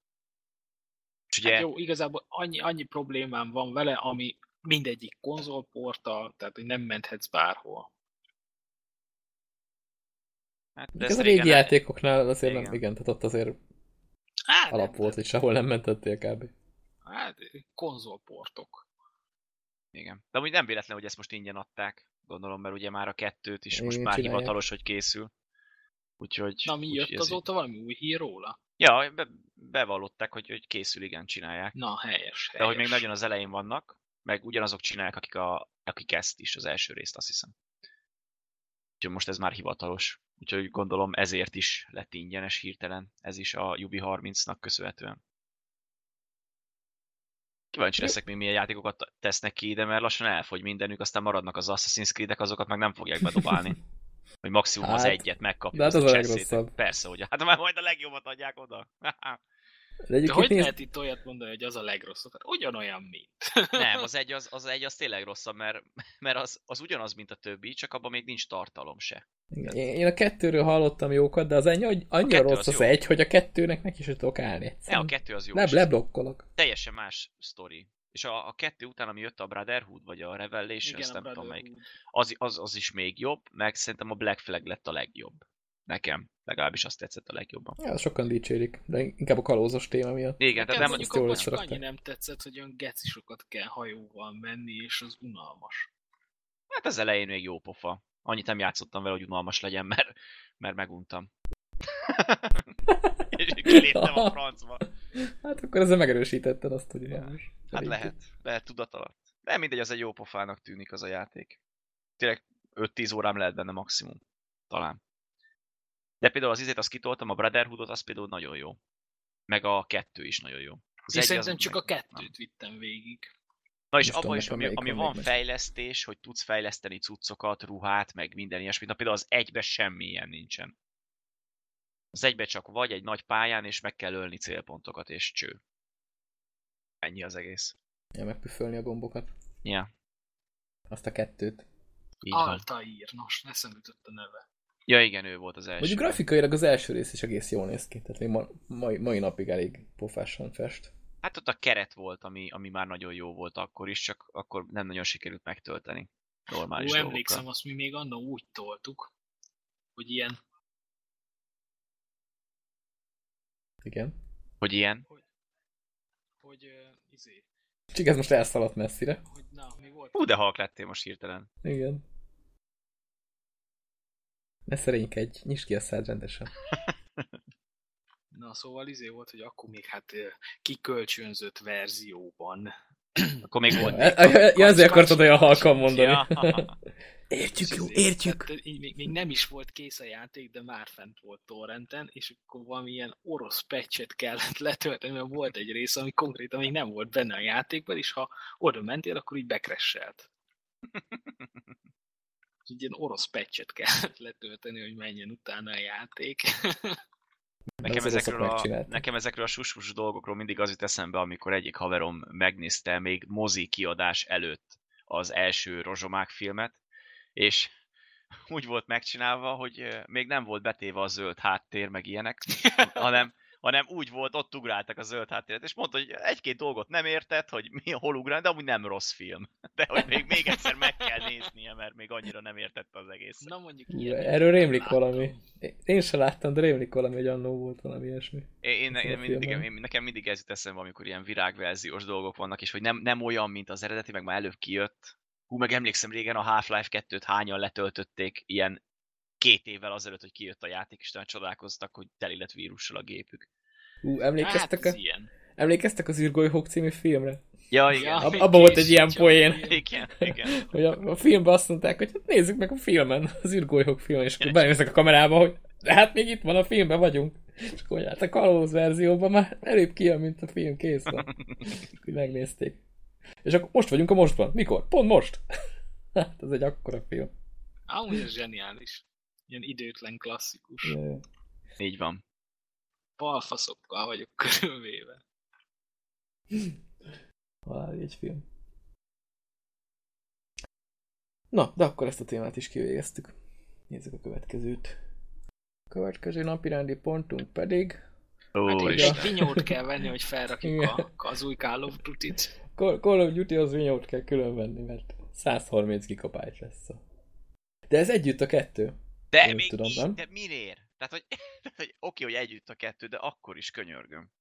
[SPEAKER 2] És ugye,
[SPEAKER 3] Hát jó, igazából annyi, annyi problémám van vele, ami mindegyik konzolporta, tehát hogy nem menthetsz bárhol.
[SPEAKER 2] hát,
[SPEAKER 1] De ez a régi
[SPEAKER 2] régen-
[SPEAKER 1] játékoknál azért nem,
[SPEAKER 2] Igen.
[SPEAKER 1] igen, tehát ott azért
[SPEAKER 3] Hát,
[SPEAKER 1] alap
[SPEAKER 3] nem,
[SPEAKER 1] volt, hogy sehol nem mentettél kb.
[SPEAKER 3] Hát, konzolportok.
[SPEAKER 2] Igen. De amúgy nem véletlen, hogy ezt most ingyen adták, gondolom, mert ugye már a kettőt is most
[SPEAKER 1] Igen,
[SPEAKER 2] már
[SPEAKER 1] csinálják.
[SPEAKER 2] hivatalos, hogy készül. Úgyhogy...
[SPEAKER 3] Na, mi jött
[SPEAKER 2] ez így-
[SPEAKER 3] azóta valami új hír róla?
[SPEAKER 2] Ja, be, bevallották, hogy, hogy készül, igen, csinálják.
[SPEAKER 3] Na, helyes, helyes.
[SPEAKER 2] De hogy még nagyon az elején vannak, meg ugyanazok csinálják, akik, a, akik ezt is, az első részt, azt hiszem. Úgyhogy most ez már hivatalos. Úgyhogy gondolom ezért is lett ingyenes hirtelen, ez is a Ubi 30-nak köszönhetően. Kíváncsi leszek még milyen játékokat tesznek ki ide, mert lassan elfogy mindenük, aztán maradnak az Assassin's Creed-ek, azokat meg nem fogják bedobálni. Hogy maximum az
[SPEAKER 1] Hát,
[SPEAKER 2] egyet megkapjuk.
[SPEAKER 1] de hát az a legrosszabb.
[SPEAKER 2] Persze, hogy hát már majd a legjobbat adják oda.
[SPEAKER 1] De
[SPEAKER 3] De hogy
[SPEAKER 1] nézd,
[SPEAKER 3] lehet itt olyat mondani, hogy az a legrosszabb? Hát ugyanolyan, mint.
[SPEAKER 2] Nem, az egy az, az, egy az tényleg rosszabb, mert, mert az, az ugyanaz, mint a többi, csak abban még nincs tartalom se.
[SPEAKER 1] igen, én a kettőről hallottam jókat, de az egy annyira
[SPEAKER 2] kettő
[SPEAKER 1] rossz
[SPEAKER 2] az
[SPEAKER 1] az
[SPEAKER 2] jó.
[SPEAKER 1] egy, hogy a kettőnek neki is tudok állni.
[SPEAKER 2] Ne, a kettő az jó.
[SPEAKER 1] Le, leblokkolok.
[SPEAKER 2] Teljesen más sztori. És a, a kettő után, ami jött a Brotherhood, vagy a Revelation, ezt nem tudom melyik, az, az, az is még jobb, meg szerintem a Black Flag lett a legjobb. Nekem. Legalábbis azt tetszett a legjobban.
[SPEAKER 1] Ja, sokan dicsérik, de inkább a kalózos téma miatt.
[SPEAKER 2] Igen, tehát nem,
[SPEAKER 3] mondjuk
[SPEAKER 1] jól összerakták.
[SPEAKER 3] annyi nem tetszett, hogy olyan gecisokat kell hajóval menni, és az unalmas.
[SPEAKER 2] hát az elején még jó pofa. Annyit nem játszottam vele, hogy unalmas legyen, mert, mert meguntam. És kiléptem a francba.
[SPEAKER 1] Hát akkor ezzel megerősítetted azt, hogy most.
[SPEAKER 2] Hát lehet, lehet tudat alatt. De mindegy, az egy jó pofának tűnik az a játék. Tényleg 5-10 órám lehet benne maximum. Talán. De például az izét azt kitoltam, a Brotherhoodot, az például nagyon jó. Meg a kettő is nagyon jó. Az
[SPEAKER 3] Én
[SPEAKER 2] egy
[SPEAKER 3] szerintem csak
[SPEAKER 2] meg-
[SPEAKER 3] a kettőt vittem végig.
[SPEAKER 2] Na és
[SPEAKER 1] Nem
[SPEAKER 2] abban is, ami, ami
[SPEAKER 1] van
[SPEAKER 2] fejlesztés, hogy tudsz fejleszteni cuccokat, ruhát, meg minden ilyesmit. Na például az egybe semmi ilyen nincsen. Az egybe csak vagy egy nagy pályán, és meg kell ölni célpontokat, és cső. Ennyi az egész.
[SPEAKER 1] Ja, megpüfölni a gombokat.
[SPEAKER 2] Ja,
[SPEAKER 1] Azt a kettőt.
[SPEAKER 2] így.
[SPEAKER 3] Altair, nos, eszembe jutott a neve.
[SPEAKER 2] Ja igen, ő volt az első.
[SPEAKER 1] Mondjuk grafikailag az első rész is egész jól néz ki. Tehát még ma, mai, mai napig elég pofásan fest.
[SPEAKER 2] Hát ott a keret volt, ami, ami már nagyon jó volt akkor is, csak akkor nem nagyon sikerült megtölteni. Normális
[SPEAKER 3] Ó,
[SPEAKER 2] dolgokkal.
[SPEAKER 3] emlékszem, azt mi még annó úgy toltuk, hogy ilyen,
[SPEAKER 1] Igen.
[SPEAKER 2] Hogy ilyen?
[SPEAKER 3] hogy uh, izé,
[SPEAKER 1] Csak ez most elszaladt messzire.
[SPEAKER 3] hogy na, mi volt?
[SPEAKER 2] Hú, de halk lettél most hirtelen.
[SPEAKER 1] Igen. Ne szerénykedj, nyisd ki a szád rendesen.
[SPEAKER 3] Na, szóval izé volt, hogy akkor még hát kikölcsönzött verzióban.
[SPEAKER 2] Akkor még volt.
[SPEAKER 1] Ja, ezért akartad olyan halkan mondani.
[SPEAKER 2] Ja.
[SPEAKER 1] Értjük, jó, értjük.
[SPEAKER 3] Tehát, így még, még nem is volt kész a játék, de már fent volt torrenten, és akkor valamilyen orosz patchet kellett letölteni, mert volt egy rész, ami konkrétan még nem volt benne a játékban, és ha oda mentél, akkor így bekresselt. Egy ilyen orosz patchet kellett letölteni, hogy menjen utána a játék.
[SPEAKER 2] Nekem ezekről, a, nekem ezekről a susmus dolgokról mindig az jut eszembe, amikor egyik haverom megnézte még mozi kiadás előtt az első Rozsomák filmet, és úgy volt megcsinálva, hogy még nem volt betéve a zöld háttér, meg ilyenek, hanem, hanem úgy volt, ott ugráltak a zöld háttéret, és mondta, hogy egy-két dolgot nem értett, hogy mi hol ugrál, de amúgy nem rossz film. De hogy még, még egyszer meg kell néznie, mert még annyira nem értette az egészet.
[SPEAKER 3] Na mondjuk ilyen
[SPEAKER 1] Erről rémlik valami. Én sem láttam, de rémlik valami, hogy annó volt valami ilyesmi.
[SPEAKER 2] Én, én, én mindig, én, nekem mindig ez jut eszembe, amikor ilyen virágverziós dolgok vannak, és hogy nem, nem olyan, mint az eredeti, meg már előbb kijött. Hú, meg emlékszem régen a Half-Life 2-t hányan letöltötték ilyen két évvel azelőtt, hogy kijött a játék, és talán csodálkoztak, hogy teli lett vírussal a gépük.
[SPEAKER 1] Ú,
[SPEAKER 3] Hát
[SPEAKER 1] emlékeztek,
[SPEAKER 3] ez
[SPEAKER 1] a,
[SPEAKER 3] ilyen.
[SPEAKER 1] emlékeztek az űrgolyhók című filmre?
[SPEAKER 2] Ja, igen.
[SPEAKER 1] Ab- abban volt egy ilyen poén.
[SPEAKER 2] Igen, igen.
[SPEAKER 1] Hogy a, a filmben azt mondták, hogy hát nézzük meg a filmen, az űrgolyhók filmen, és akkor benéznek a kamerába, hogy de hát még itt van, a filmben vagyunk. És akkor hát a kalóz verzióban már előbb kijön, mint a film, kész van. És akkor megnézték. És akkor most vagyunk a mostban. Mikor? Pont most. Hát ez egy akkora film.
[SPEAKER 3] Amúgy ez zseniális. Ilyen időtlen klasszikus.
[SPEAKER 1] Jaj.
[SPEAKER 2] Így van.
[SPEAKER 3] Balfaszokkal vagyok körülvéve.
[SPEAKER 1] Halál egy film. Na, de akkor ezt a témát is kivégeztük. Nézzük a következőt. A következő napirendi pontunk pedig
[SPEAKER 2] Ó,
[SPEAKER 3] Hát
[SPEAKER 2] és
[SPEAKER 3] vinyót kell venni, hogy felrakjuk a, az új Call of Duty-t.
[SPEAKER 1] Call Call of Duty az vinyót kell külön venni, mert 130 gigabyte lesz. a- De ez együtt a kettő.
[SPEAKER 2] De
[SPEAKER 1] Én
[SPEAKER 2] még
[SPEAKER 1] tudom,
[SPEAKER 2] így,
[SPEAKER 1] nem?
[SPEAKER 2] de miért? Tehát, hogy, tehát, hogy oké, hogy együtt a kettő, de akkor is könyörgöm.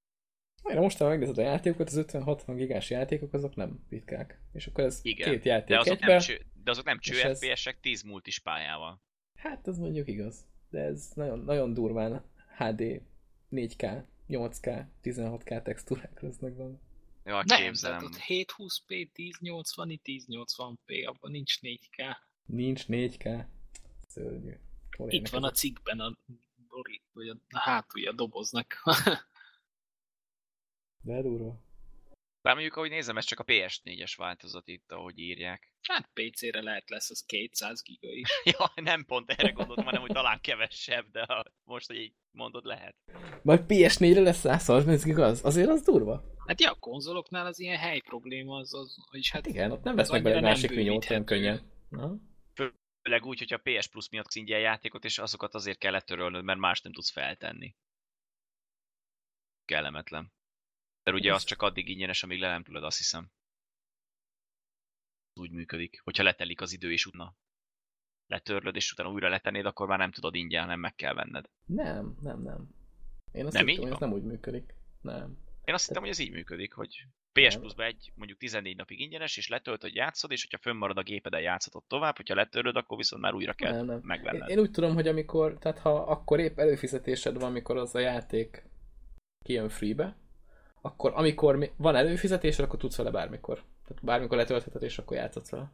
[SPEAKER 1] Majd most, ha megnézed a játékokat, az 50-60 gigás játékok, azok nem ritkák. És akkor ez
[SPEAKER 2] Igen,
[SPEAKER 1] két játék
[SPEAKER 2] De azok
[SPEAKER 1] egybe.
[SPEAKER 2] nem, cső, de azok nem cső
[SPEAKER 1] és ez-
[SPEAKER 2] FPS-ek 10 multis pályával.
[SPEAKER 1] Hát az mondjuk igaz. De ez nagyon, nagyon durván HD 4K, 8K, 16K textúrák lesznek benne.
[SPEAKER 2] Ja,
[SPEAKER 3] Nem, tehát
[SPEAKER 2] képzelem.
[SPEAKER 3] ott 720p, 1080i, 1080p, abban nincs 4K.
[SPEAKER 1] Nincs 4K. Szörnyű. Hol
[SPEAKER 3] Itt van a cikkben a borít, vagy a hátulja a doboznak.
[SPEAKER 1] De durva.
[SPEAKER 2] Bár mondjuk, ahogy nézem, ez csak a PS4-es változat itt, ahogy írják.
[SPEAKER 3] hát PC-re lehet lesz az 200 giga is.
[SPEAKER 2] Ja, nem pont erre gondoltam, hanem hogy talán kevesebb, de ha most, hogy így mondod, lehet.
[SPEAKER 1] Majd PS4-re lesz 130 igaz? Azért az durva.
[SPEAKER 3] Hát ja, a konzoloknál az ilyen hely probléma, az, az és hát
[SPEAKER 1] Hát igen, ott nem vesznek bele egy másik
[SPEAKER 3] nem
[SPEAKER 1] vinyót
[SPEAKER 3] bővíthető.
[SPEAKER 1] könnyen. Na?
[SPEAKER 2] Főleg úgy, hogyha PS Plus miatt szintje a játékot, és azokat azért kell letörölnöd, mert más nem tudsz feltenni. Kellemetlen. De ugye az csak addig ingyenes, amíg le nem tudod, azt hiszem. Úgy működik. Hogyha letelik az idő, és utána letörlöd, és utána újra letennéd, akkor már nem tudod ingyen, hanem meg kell venned.
[SPEAKER 1] Nem, nem, nem. Én azt
[SPEAKER 2] Nem
[SPEAKER 1] nem
[SPEAKER 2] így
[SPEAKER 1] hogy ez nem úgy működik. Nem.
[SPEAKER 2] Én azt hittem, hogy ez így működik, hogy PS. Plus-ba egy mondjuk 14 napig ingyenes, és letöltöd, játszod, és hogyha fönnmarad a gépeden játszhatod tovább, hogyha letöröd, akkor viszont már újra kell
[SPEAKER 1] Nem, nem. Én,
[SPEAKER 2] megvenned.
[SPEAKER 1] én úgy tudom, hogy amikor, tehát ha akkor épp előfizetésed van, amikor az a játék kijön freebe, akkor amikor mi- van előfizetésed, akkor tudsz vele bármikor. Tehát bármikor letöltheted, és akkor játszhatsz vele.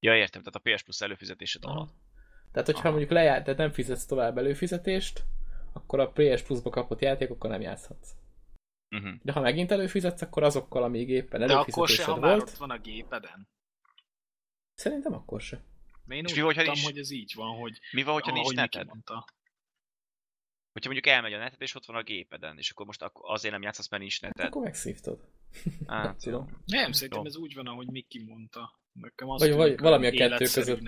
[SPEAKER 2] Ja, értem, tehát a PS Plus előfizetésed alatt.
[SPEAKER 1] Tehát, hogyha
[SPEAKER 2] Aha.
[SPEAKER 1] mondjuk lejár, tehát nem fizetsz tovább előfizetést, akkor a PS Plus-ba kapott játékokkal nem játszhatsz.
[SPEAKER 2] Uh-huh.
[SPEAKER 1] De ha megint előfizetsz, akkor azokkal, amíg éppen
[SPEAKER 3] de akkor se,
[SPEAKER 1] előfizetésed
[SPEAKER 3] ha már
[SPEAKER 1] volt,
[SPEAKER 3] ott van a gépeden.
[SPEAKER 1] szerintem akkor se.
[SPEAKER 3] De én úgy
[SPEAKER 2] mi, hogyha
[SPEAKER 3] tudtam,
[SPEAKER 2] nincs-
[SPEAKER 3] hogy ez így van, hogy
[SPEAKER 2] Mi van, hogyha nincs neted?
[SPEAKER 3] mondta.
[SPEAKER 2] Hogyha mondjuk elmegy a neted, és ott van a gépeden, és akkor most azért nem játszasz, mert nincs neted.
[SPEAKER 1] Akkor megszívtad. nem
[SPEAKER 2] Hát,
[SPEAKER 1] tudom.
[SPEAKER 3] Nem, szerintem ez úgy van, ahogy Miki mondta. Nekem az
[SPEAKER 1] Vagy- vagy valami a kettő között.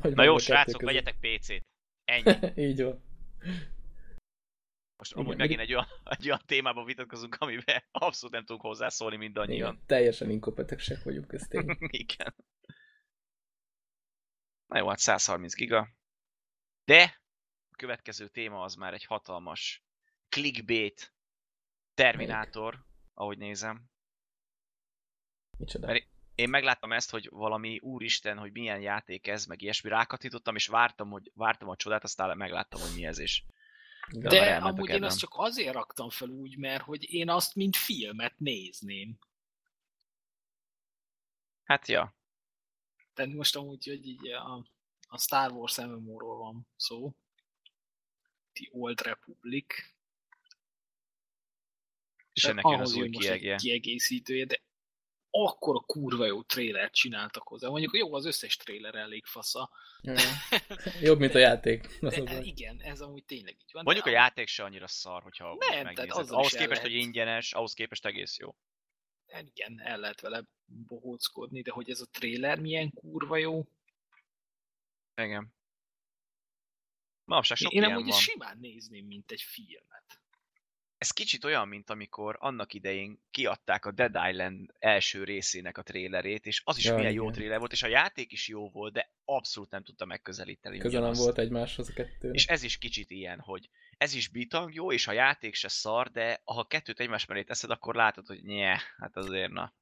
[SPEAKER 1] Hogy
[SPEAKER 2] Na
[SPEAKER 1] van
[SPEAKER 2] jó, srácok,
[SPEAKER 1] között.
[SPEAKER 2] vegyetek PC-t. Ennyi.
[SPEAKER 1] Így van.
[SPEAKER 2] Most
[SPEAKER 1] Igen,
[SPEAKER 2] amúgy
[SPEAKER 1] meg-
[SPEAKER 2] megint egy olyan, egy olyan témában vitatkozunk, amiben abszolút nem tudunk hozzászólni mindannyian.
[SPEAKER 1] Igen, teljesen inkompetensek vagyunk, ez tény.
[SPEAKER 2] Igen. Na jó, hát 130 giga. De a következő téma az már egy hatalmas clickbait Terminátor, ahogy nézem.
[SPEAKER 1] Micsoda?
[SPEAKER 2] Mert Én megláttam ezt, hogy valami úristen, hogy milyen játék ez, meg ilyesmi rákatítottam, és vártam, hogy vártam a csodát, aztán megláttam, hogy mi ez is.
[SPEAKER 3] De amúgy én azt csak azért raktam fel úgy, mert hogy én azt mint filmet nézném.
[SPEAKER 2] Hát ja.
[SPEAKER 3] Tehát most amúgy, hogy így a, a Star Wars MMO-ról van szó. The Old Republic.
[SPEAKER 2] És ennek jön az új
[SPEAKER 3] kiegészítője, de akkor a kurva jó trélert csináltak hozzá. Mondjuk jó, az összes tréler elég fasza.
[SPEAKER 1] Ja. Jobb, mint a játék. Az a
[SPEAKER 3] De igen, ez amúgy tényleg így van.
[SPEAKER 2] Mondjuk a
[SPEAKER 3] de
[SPEAKER 2] játék se annyira szar, hogyha
[SPEAKER 3] Nem, tehát
[SPEAKER 2] megnézed.
[SPEAKER 3] azzal
[SPEAKER 2] Ahhoz képest,
[SPEAKER 3] lehet.
[SPEAKER 2] hogy ingyenes, ahhoz képest egész jó.
[SPEAKER 3] Igen, el lehet vele bohóckodni, de hogy ez a tréler milyen kurva jó.
[SPEAKER 2] Igen. Manapság sok
[SPEAKER 3] Én
[SPEAKER 2] ilyen
[SPEAKER 3] amúgy
[SPEAKER 2] van.
[SPEAKER 3] simán nézném, mint egy filmet.
[SPEAKER 2] Ez kicsit olyan, mint amikor annak idején kiadták a Dead Island első részének a trélerét, és az is
[SPEAKER 1] Ja,
[SPEAKER 2] milyen jó
[SPEAKER 1] igen.
[SPEAKER 2] tréler volt, és a játék is jó volt, de abszolút nem tudta megközelíteni
[SPEAKER 1] Közel nem
[SPEAKER 2] ugyanazt.
[SPEAKER 1] volt egymáshoz a kettő.
[SPEAKER 2] És ez is kicsit ilyen, hogy ez is bitang jó, és a játék se szar, de ha kettőt egymás mellé teszed, akkor látod, hogy nye, hát azért na.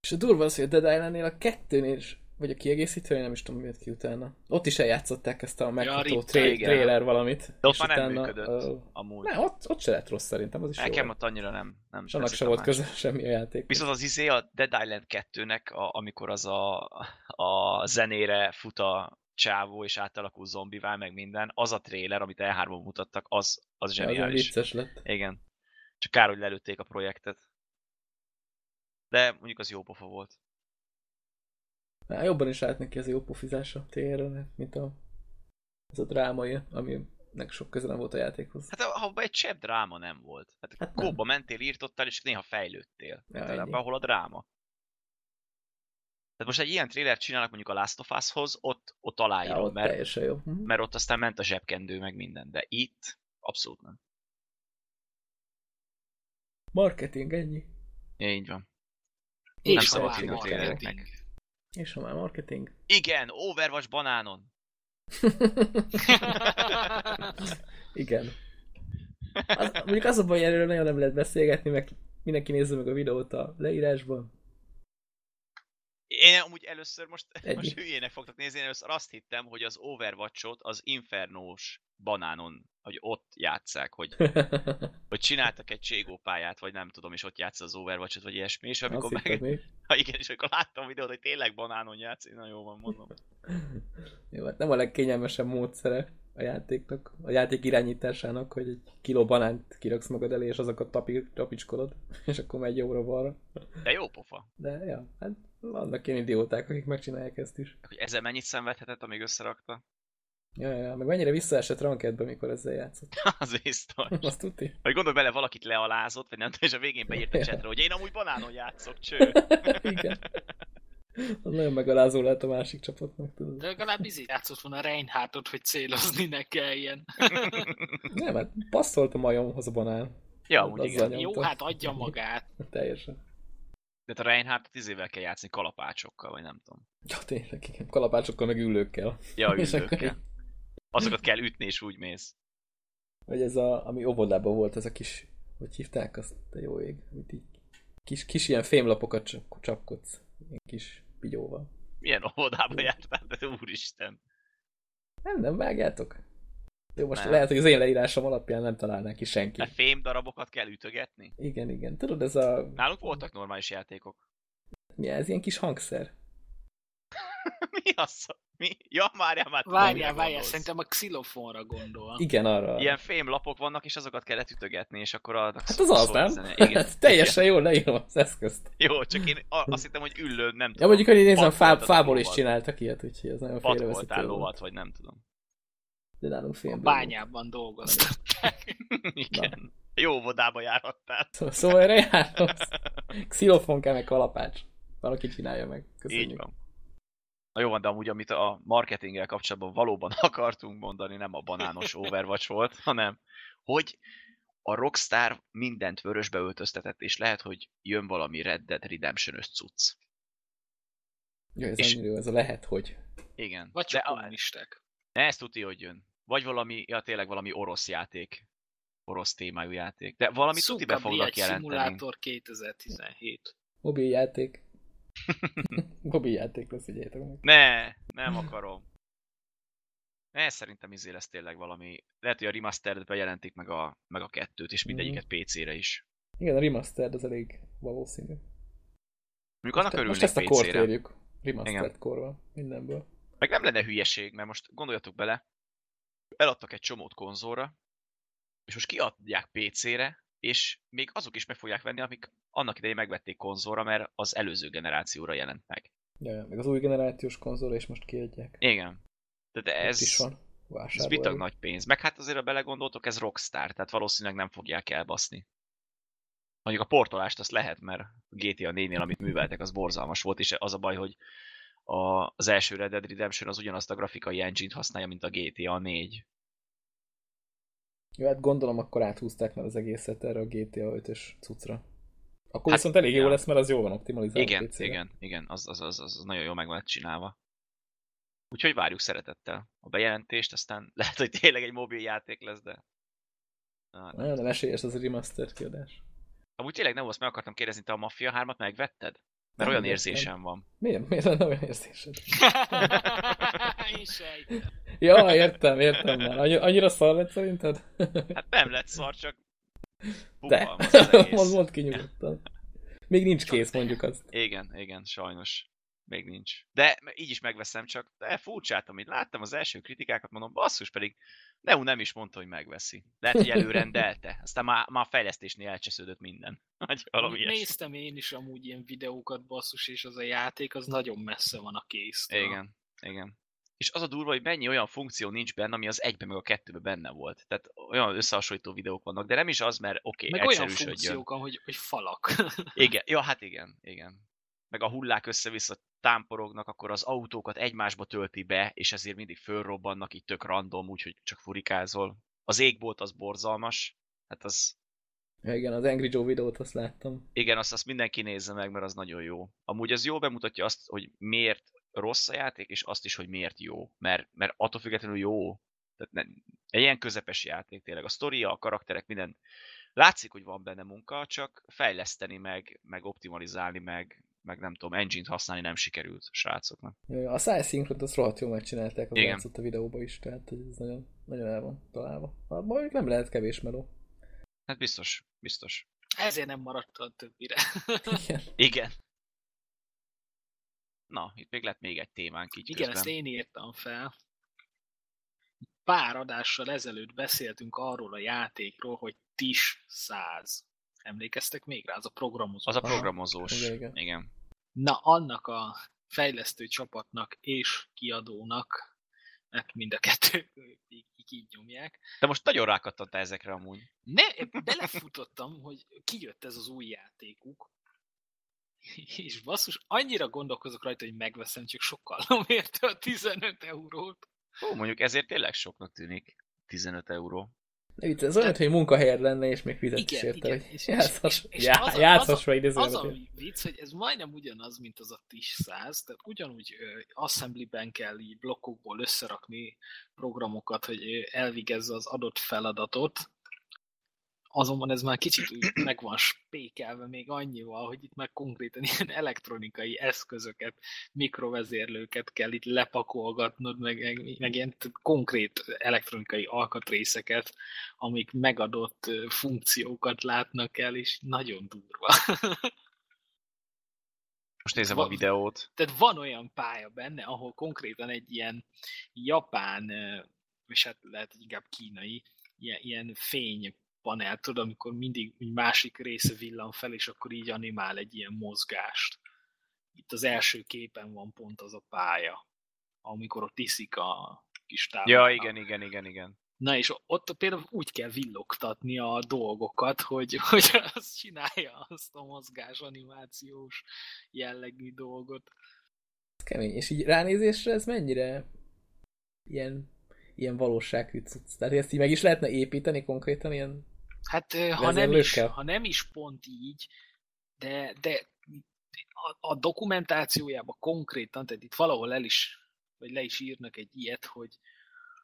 [SPEAKER 1] És a durva az, hogy a Dead Islandnél a kettőnél is, vagy a kiegészítő, nem is tudom, mi jött ki utána. Ott is eljátszották ezt a megható
[SPEAKER 3] Rip-
[SPEAKER 1] tré- trailer valamit.
[SPEAKER 2] De ott
[SPEAKER 1] és
[SPEAKER 2] már nem
[SPEAKER 1] utána,
[SPEAKER 2] működött
[SPEAKER 1] ö,
[SPEAKER 2] amúgy.
[SPEAKER 1] ne, ott, ott se lett rossz szerintem, az is jó.
[SPEAKER 2] Nekem ott annyira nem. nem
[SPEAKER 1] És annak se volt köze semmi a játék.
[SPEAKER 2] Viszont az izé a Dead Island 2-nek, a, amikor az a, a zenére fut a csávó és átalakul zombivá, meg minden, az a trailer, amit E3-on mutattak, az, az
[SPEAKER 1] Ja,
[SPEAKER 2] zseniális.
[SPEAKER 1] vicces lett.
[SPEAKER 2] Igen. Csak kár, hogy lelőtték a projektet. De mondjuk az jó pofa volt.
[SPEAKER 1] Na, jobban is állt neki az jó pofizása térre, mint a, az a drámai, aminek sok köze nem volt a játékhoz.
[SPEAKER 2] Hát ha abban egy csepp dráma nem volt. Hát,
[SPEAKER 1] Hát
[SPEAKER 2] hát kóba mentél, írtottál, és néha fejlődtél.
[SPEAKER 1] Ja,
[SPEAKER 2] Ja,
[SPEAKER 1] ennyi.
[SPEAKER 2] ahol a dráma. Tehát most egy ilyen trailer csinálnak mondjuk a Last of Us-hoz, ott, ott
[SPEAKER 1] Ja,
[SPEAKER 2] aláírom,
[SPEAKER 1] ott
[SPEAKER 2] mert,
[SPEAKER 1] jó. Mhm.
[SPEAKER 2] mert ott aztán ment a zsebkendő, meg minden. De itt abszolút nem.
[SPEAKER 1] Marketing, ennyi.
[SPEAKER 2] Ja, így van.
[SPEAKER 3] És
[SPEAKER 1] Nem
[SPEAKER 3] már
[SPEAKER 1] a
[SPEAKER 3] marketing.
[SPEAKER 1] És ha már marketing.
[SPEAKER 2] Igen, Overwatch banánon.
[SPEAKER 1] Igen. Az, mondjuk az a baj, erről nagyon nem lehet beszélgetni, meg mindenki nézze meg a videót a leírásban.
[SPEAKER 2] Én amúgy először most,
[SPEAKER 1] Ennyi.
[SPEAKER 2] most hülyének fogtak nézni, én először azt hittem, hogy az Overwatch-ot az Infernós banánon, hogy ott játszák, hogy, hogy csináltak egy Cségó pályát, vagy nem tudom, és ott játsza az Overwatch-ot, vagy ilyesmi, és amikor
[SPEAKER 1] Azt
[SPEAKER 2] meg, ha igen, és amikor láttam a videót, hogy tényleg banánon játszik, na jó van, mondom.
[SPEAKER 1] Jó, hát nem a legkényelmesebb módszere a játéknak, a játék irányításának, hogy egy kiló banánt kiraksz magad elé, és azokat tapi, tapicskolod, és akkor megy jobbra-balra.
[SPEAKER 2] De jó pofa.
[SPEAKER 1] De, ja, hát vannak ilyen idióták, akik megcsinálják ezt is.
[SPEAKER 2] Hogy ezzel mennyit szenvedhetett, amíg összerakta?
[SPEAKER 1] Ja, ja, ja, meg mennyire visszaesett rankedbe, mikor ezzel játszott.
[SPEAKER 2] Az biztos.
[SPEAKER 1] Azt tudti?
[SPEAKER 2] Vagy gondolj bele, valakit lealázott, vagy nem tudom, és a végén beírt a chatre, hogy én amúgy banánon játszok, cső.
[SPEAKER 1] Igen. Az nagyon megalázó lehet a másik csapatnak, tudod.
[SPEAKER 3] De legalább izé játszott volna Reinhardtot, hogy célozni ne kelljen.
[SPEAKER 1] Nem, hát passzolt a majomhoz a banán.
[SPEAKER 2] Ja,
[SPEAKER 1] Azzal
[SPEAKER 2] igen.
[SPEAKER 3] Jó, hát adja magát.
[SPEAKER 1] Teljesen.
[SPEAKER 2] De a Reinhardt tíz évvel kell játszani kalapácsokkal, vagy nem tudom.
[SPEAKER 1] Ja, tényleg, igen. Kalapácsokkal, meg ülőkkel.
[SPEAKER 2] Ja,
[SPEAKER 1] így-
[SPEAKER 2] Azokat kell ütni, és úgy mész.
[SPEAKER 1] Vagy ez a, ami óvodában volt, ez a kis, hogy hívták azt, a jó ég, amit így kis, kis ilyen fémlapokat csap, csapkodsz, kis pigyóval.
[SPEAKER 2] Milyen óvodába jártál, de úristen.
[SPEAKER 1] Nem, nem vágjátok? Jó, most
[SPEAKER 2] Nem.
[SPEAKER 1] lehet, hogy az én leírásom alapján nem találná ki senki.
[SPEAKER 2] De fém darabokat kell ütögetni?
[SPEAKER 1] Igen, igen. Tudod, ez a...
[SPEAKER 2] Nálunk voltak normális játékok.
[SPEAKER 1] Mi ez? Ilyen kis hangszer.
[SPEAKER 2] Mi az? Mi? Ja, várjál már. tudom,
[SPEAKER 3] Várjál, várjál, szerintem a xilofónra gondol.
[SPEAKER 1] Igen, arra.
[SPEAKER 2] Ilyen fém lapok vannak, és azokat kellett ütögetni, és akkor a...
[SPEAKER 1] Hát az az, nem?
[SPEAKER 2] Igen.
[SPEAKER 1] Hát teljesen jól leírom az eszközt.
[SPEAKER 2] Jó, csak én a- azt hittem, hogy üllő, nem
[SPEAKER 1] Ja,
[SPEAKER 2] tudom.
[SPEAKER 1] mondjuk, hogy én nézem, fá,
[SPEAKER 2] a
[SPEAKER 1] fából is csináltak ilyet, úgyhogy ez nagyon félrevezető
[SPEAKER 2] lovat, vagy nem tudom.
[SPEAKER 1] De nálunk
[SPEAKER 3] A
[SPEAKER 1] fémből
[SPEAKER 3] bányában dolgoztam.
[SPEAKER 2] Igen. Jó óvodába járhattál.
[SPEAKER 1] Szó- Szóval erre jártam. Xilofon kell meg kalapács. Valaki csinálja meg. Köszönjük.
[SPEAKER 2] Így van. Na jó van, de amúgy amit a marketinggel kapcsolatban valóban akartunk mondani, nem a banános Overwatch volt, hanem hogy a Rockstar mindent vörösbe öltöztetett, és lehet, hogy jön valami Red Dead Redemption-ös cucc.
[SPEAKER 1] Jó, ez
[SPEAKER 2] És-
[SPEAKER 1] jó, ez a lehet, hogy.
[SPEAKER 2] Igen.
[SPEAKER 3] Vagy csak kommunisták.
[SPEAKER 2] ne ezt tudja, hogy jön. Vagy valami, ja tényleg valami orosz játék. Orosz témájú játék. De valami tuti be fognak
[SPEAKER 3] egy
[SPEAKER 2] jelenteni.
[SPEAKER 3] szimulátor 2017.
[SPEAKER 1] Mobiljáték. Mobiljáték lesz, figyeljétek meg.
[SPEAKER 2] Ne, nem akarom. Ne, szerintem izé lesz tényleg valami. Lehet, hogy a remastered bejelentik meg a, meg a kettőt, és mindegyiket PC-re is.
[SPEAKER 1] Igen, a remastered az elég valószínű.
[SPEAKER 2] Mondjuk annak örülnék
[SPEAKER 1] most ezt a kort érjük. Remastered
[SPEAKER 2] Igen.
[SPEAKER 1] korban. Mindenből.
[SPEAKER 2] Meg nem lenne hülyeség, mert most gondoljatok bele, eladtak egy csomót konzolra, és most kiadják PC-re, és még azok is meg fogják venni, akik annak idején megvették konzolra, mert az előző generációra jelent meg.
[SPEAKER 1] Ja, meg az új generációs konzolra is most kiadják.
[SPEAKER 2] Igen. De
[SPEAKER 1] Ez,
[SPEAKER 2] ez,
[SPEAKER 1] is van.
[SPEAKER 2] ez bitag nagy pénz. Meg hát azért, ha belegondoltok, ez Rockstar, tehát valószínűleg nem fogják elbaszni. Mondjuk a portolást azt lehet, mert a GTA 4-nél, amit műveltek, az borzalmas volt, és az a baj, hogy a, az első Red Dead Redemption az ugyanazt a grafikai engine-t használja, mint a GTA 4.
[SPEAKER 1] Jó, hát gondolom akkor áthúzták már az egészet erre a GTA 5-ös cuccra. Akkor
[SPEAKER 2] Hát,
[SPEAKER 1] viszont elég jó
[SPEAKER 2] ja.
[SPEAKER 1] lesz, mert az jól van optimalizálva
[SPEAKER 2] Igen,
[SPEAKER 1] PC-re.
[SPEAKER 2] igen, igen, az, az, az, az nagyon jól meg van csinálva. Úgyhogy várjuk szeretettel a bejelentést, aztán lehet, hogy tényleg egy mobil játék lesz, de... Na, nem.
[SPEAKER 1] Nagyon esélyes az a remaster kiadás.
[SPEAKER 2] Amúgy tényleg nem azt meg akartam kérdezni, te a Mafia 3-at megvetted? Mert
[SPEAKER 1] Nem
[SPEAKER 2] olyan érzésem van.
[SPEAKER 1] Miért, miért lenne olyan érzésed?
[SPEAKER 3] Én sejtem.
[SPEAKER 1] Ja, értem, értem már. Annyi, annyira szar lett szerinted?
[SPEAKER 2] Hát nem lett szar, csak
[SPEAKER 1] De,
[SPEAKER 2] az
[SPEAKER 1] mondd mond ki nyugodtan. Még nincs kész, mondjuk azt.
[SPEAKER 2] Igen, igen, sajnos. Még nincs. De így is megveszem, csak de furcsát, amit láttam, az első kritikákat mondom, basszus, pedig Neu nem is mondta, hogy megveszi. Lehet, hogy előrendelte. Aztán már, már a fejlesztésnél elcsesződött minden. Vagy valami ilyesmi.
[SPEAKER 3] Néztem én is amúgy ilyen videókat, basszus, és az a játék az nagyon messze van a kéztől.
[SPEAKER 2] Igen, igen. És az a durva, hogy mennyi olyan funkció nincs benne, ami az egyben meg a kettőben benne volt. Tehát olyan összehasonlító videók vannak, de nem is az, mert oké,
[SPEAKER 3] Meg
[SPEAKER 2] okay,
[SPEAKER 3] olyan
[SPEAKER 2] egyszerűsödjön.
[SPEAKER 3] funkciók, hogy, hogy falak.
[SPEAKER 2] Igen, ja, hát igen, igen. Meg a hullák össze-vissza támporognak, akkor az autókat egymásba tölti be, és ezért mindig fölrobbannak, így tök random, úgyhogy csak furikázol. Az égbolt az borzalmas, hát az,
[SPEAKER 1] Ja, igen, az Angry Joe videót azt láttam.
[SPEAKER 2] igen, azt, azt mindenki nézze meg, mert az nagyon jó. Amúgy az jól bemutatja azt, hogy miért rossz a játék, és azt is, hogy miért jó. Mert, mert attól függetlenül jó. Tehát ne, egy ilyen közepes játék tényleg. A sztoria, a karakterek, minden. Látszik, hogy van benne munka, csak fejleszteni, meg, meg optimalizálni, meg, meg nem tudom, engine-t használni nem sikerült a srácoknak.
[SPEAKER 1] A száj szinkrot azt rohadt jól megcsinálták, az
[SPEAKER 2] Igen.
[SPEAKER 1] látszott a videóba is, tehát hogy ez nagyon, nagyon el van találva. Mondjuk nem lehet kevés meló.
[SPEAKER 2] Hát biztos, biztos.
[SPEAKER 3] Ezért nem maradt a többire.
[SPEAKER 1] Igen.
[SPEAKER 2] Igen. Na, itt még lett még egy témánk így
[SPEAKER 3] Igen,
[SPEAKER 2] közben.
[SPEAKER 3] ezt én írtam fel. Pár adással ezelőtt beszéltünk arról a játékról, hogy TIS 100. Emlékeztek még rá? Az a programozó.
[SPEAKER 2] Az a programozós.
[SPEAKER 1] Igen, igen.
[SPEAKER 2] igen.
[SPEAKER 3] Na, annak a fejlesztő csapatnak és kiadónak, mert mind a kettő így, így nyomják.
[SPEAKER 2] De most nagyon rákattantál ezekre amúgy.
[SPEAKER 3] Ne, belefutottam, hogy kijött ez az új játékuk, és basszus, annyira gondolkozok rajta, hogy megveszem, csak sokkal érte a 15 eurót.
[SPEAKER 2] Ó, mondjuk ezért tényleg soknak tűnik. 15 euró.
[SPEAKER 1] De itt ez olyan, hogy munkahelyed lenne, és még fizet is
[SPEAKER 3] Igen,
[SPEAKER 1] érte,
[SPEAKER 3] igen.
[SPEAKER 1] hogy
[SPEAKER 3] És-
[SPEAKER 1] játszhass, já, játszhass vagy
[SPEAKER 3] Az a vicc, hogy ez majdnem ugyanaz, mint az a TIS 100, tehát ugyanúgy ö, assemblyben kell így blokkokból összerakni programokat, hogy ö, elvégezze az adott feladatot, azonban ez már kicsit úgy meg van spékelve még annyival, hogy itt már konkrétan ilyen elektronikai eszközöket, mikrovezérlőket kell itt lepakolgatnod, meg, meg, ilyen konkrét elektronikai alkatrészeket, amik megadott funkciókat látnak el, és nagyon durva.
[SPEAKER 2] Most nézem a
[SPEAKER 3] Van-
[SPEAKER 2] videót.
[SPEAKER 3] Tehát van olyan pálya benne, ahol konkrétan egy ilyen japán, és hát lehet hogy inkább kínai, ilyen, ilyen fénypanel, tudod, amikor mindig egy másik része villan fel, és akkor így animál egy ilyen mozgást. Itt az első képen van pont az a pálya, amikor ott iszik a kis
[SPEAKER 2] Ja,
[SPEAKER 3] táblának.
[SPEAKER 2] igen, igen, igen, igen.
[SPEAKER 3] Na és ott például úgy kell villogtatni a dolgokat, hogy, hogy az csinálja azt a mozgás animációs jellegű dolgot.
[SPEAKER 1] Kemény. És így ránézésre ez mennyire ilyen, ilyen valóságű cucc. Tehát ezt így meg is lehetne építeni konkrétan ilyen...
[SPEAKER 3] Hát ha nem, is, ha nem is pont így, de, de a, a dokumentációjában konkrétan, tehát itt valahol el is, vagy le is írnak egy ilyet, hogy,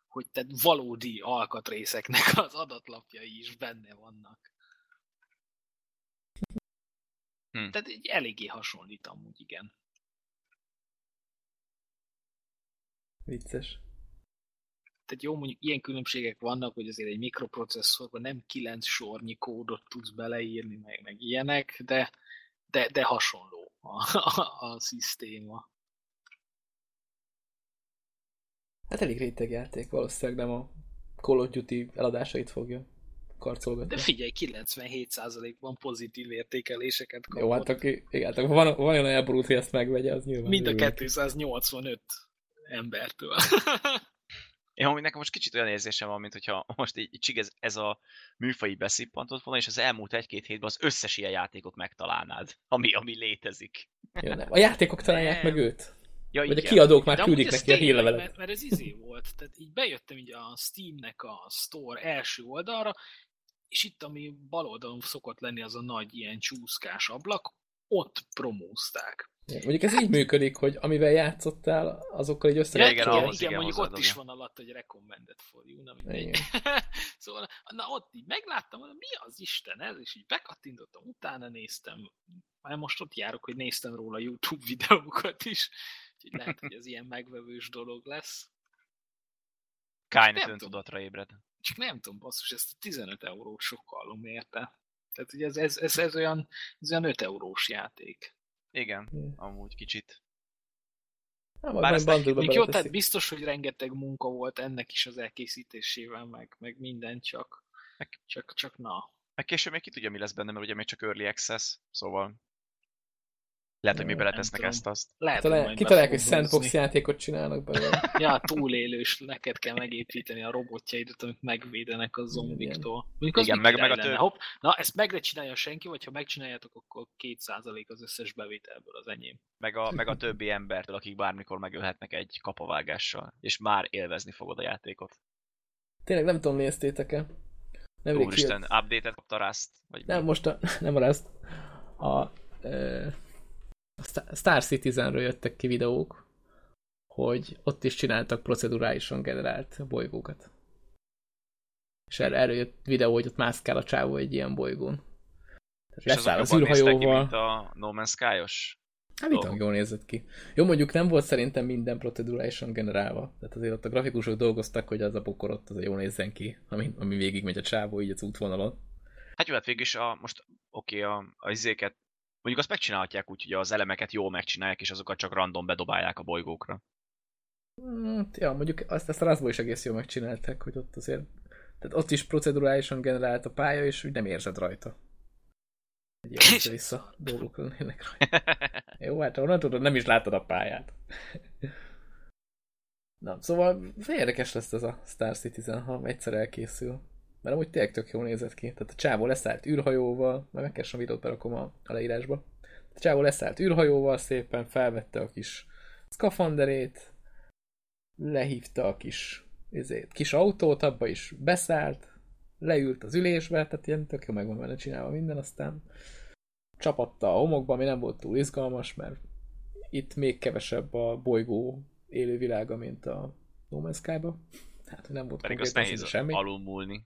[SPEAKER 3] hogy tehát valódi alkatrészeknek az adatlapjai is benne vannak.
[SPEAKER 2] Hm.
[SPEAKER 3] Tehát egy eléggé hasonlít amúgy, igen.
[SPEAKER 1] Vicces.
[SPEAKER 3] Tehát jó, mondjuk ilyen különbségek vannak, hogy azért egy mikroprocesszorban nem kilenc sornyi kódot tudsz beleírni, meg, meg ilyenek, de, de, de hasonló a, a, a szisztéma.
[SPEAKER 1] Hát elég réteg játék, valószínűleg nem a Call of Duty eladásait fogja karcolgatni.
[SPEAKER 3] De figyelj, 97%-ban pozitív értékeléseket kapott.
[SPEAKER 1] Jó, hát aki, igen, hát van, van olyan elborult, hogy ezt megvegye, az nyilván.
[SPEAKER 3] Mind a 285 embertől.
[SPEAKER 2] Én amúgy nekem most kicsit olyan érzésem van, mint hogyha most így, így ez, ez a műfai beszippantott volna, és az elmúlt egy-két hétben az összes ilyen játékot megtalálnád, ami, ami létezik.
[SPEAKER 1] Jó, nem. A játékok találják nem. meg őt.
[SPEAKER 2] Ja,
[SPEAKER 1] Vagy
[SPEAKER 2] igen.
[SPEAKER 1] a kiadók már
[SPEAKER 3] De
[SPEAKER 1] küldik neki a hírlevelet.
[SPEAKER 3] Mert, mert ez izé volt, tehát így bejöttem így a Steamnek a store első oldalra, és itt, ami bal oldalon szokott lenni az a nagy ilyen csúszkás ablak, ott promózták.
[SPEAKER 1] Ja, Mondjuk ez így működik, hogy amivel játszottál, azokkal így
[SPEAKER 2] Ja,
[SPEAKER 1] össze
[SPEAKER 2] igen,
[SPEAKER 3] igen, igen,
[SPEAKER 2] igen,
[SPEAKER 3] mondjuk ott is
[SPEAKER 2] ja.
[SPEAKER 3] van alatt, hogy recommended for you, na mindegy.
[SPEAKER 1] Igen.
[SPEAKER 3] szóval, na ott így megláttam, mi az Isten ez, és így bekattintottam, utána néztem, már most ott járok, hogy néztem róla YouTube videókat is, úgyhogy lehet, hogy ez ilyen megvevős dolog lesz.
[SPEAKER 2] Kájnet
[SPEAKER 3] Nem tudom.
[SPEAKER 2] öntudatra ébred.
[SPEAKER 3] Csak nem tudom, basszus, ezt a 15 eurót sokkal érte. Tehát ugye ez, ez, ez, ez, olyan, ez olyan 5 eurós játék.
[SPEAKER 2] Igen,
[SPEAKER 1] Igen.
[SPEAKER 2] amúgy kicsit.
[SPEAKER 1] Nem,
[SPEAKER 2] Bár ezt
[SPEAKER 3] Mondjuk jó, tehát biztos, hogy rengeteg munka volt ennek is az elkészítésével, meg, meg minden, csak,
[SPEAKER 2] Meg-
[SPEAKER 3] csak, csak na.
[SPEAKER 2] Meg később még ki tudja, mi lesz benne, mert ugye még csak early access, szóval lehet, hogy
[SPEAKER 1] Nem
[SPEAKER 2] beletesznek ezt azt.
[SPEAKER 3] Lehet, hogy
[SPEAKER 1] Talál,
[SPEAKER 3] majd
[SPEAKER 1] kitalálják, hogy sandbox játékot csinálnak belőle.
[SPEAKER 3] Ja, túlélős, neked kell megépíteni a robotjaidat, amik megvédenek a zombiktól. Mondjuk az
[SPEAKER 2] Igen, meg- meg a több-
[SPEAKER 3] Hopp, na, ezt meg ne csinálja senki, vagy ha megcsináljátok, akkor 2% az összes bevételből az enyém.
[SPEAKER 2] Meg a, meg a többi embertől, akik bármikor megölhetnek egy kapavágással, és már élvezni fogod a játékot.
[SPEAKER 1] Tényleg nem tudom, néztétek-e?
[SPEAKER 2] Úristen, update-et kapta Rust? Vagy
[SPEAKER 1] Nem,
[SPEAKER 2] mi?
[SPEAKER 1] most a, nem a Rust. A, ö, a Star- Citizenről jöttek ki videók, hogy ott is csináltak procedurálisan generált bolygókat. És erre, erről jött videó, hogy ott mászkál a csávó egy ilyen bolygón.
[SPEAKER 2] És
[SPEAKER 1] leszáll az
[SPEAKER 2] néztek ki,
[SPEAKER 1] űrhajóval.
[SPEAKER 2] mint a No Man's Sky-os?
[SPEAKER 1] Hát mit
[SPEAKER 2] dolgok.
[SPEAKER 1] jól nézett ki. Jó, mondjuk nem volt szerintem minden procedurálisan generálva. Tehát azért ott a grafikusok dolgoztak, hogy az a bokor ott az jó nézzen ki, ami, ami végig megy a csávó így az útvonalon.
[SPEAKER 2] Hát jó, hát végül is a, most oké, okay, a, a izéket, mondjuk azt megcsinálhatják úgy, hogy az elemeket jól megcsinálják, és azokat csak random bedobálják a bolygókra.
[SPEAKER 1] Hát, ja, mondjuk azt, a Rustból is egész jól megcsinálták, hogy ott azért, tehát ott is procedurálisan generált a pálya, és úgy nem érzed rajta. Egy vissza dolgok lennének rajta. Jó, hát onnan tudod, nem is látod a pályát. Na, szóval érdekes lesz ez a Star Citizen, ha egyszer elkészül. Mert amúgy tényleg tök jól nézett ki. Tehát a csávó leszállt űrhajóval, majd megkeresem a videót, berakom a, a leírásba. A csávó leszállt űrhajóval szépen, felvette a kis szkafanderét, lehívta a kis, ezért, kis autót, abba is beszállt, leült az ülésbe, tehát ilyen tök jó meg van vele csinálva minden, aztán csapatta a homokba, ami nem volt túl izgalmas, mert itt még kevesebb a bolygó élővilága, mint a No Man's Sky-ba. Hát nem volt
[SPEAKER 2] Pedig azt nehéz
[SPEAKER 1] semmi.
[SPEAKER 2] alulmúlni.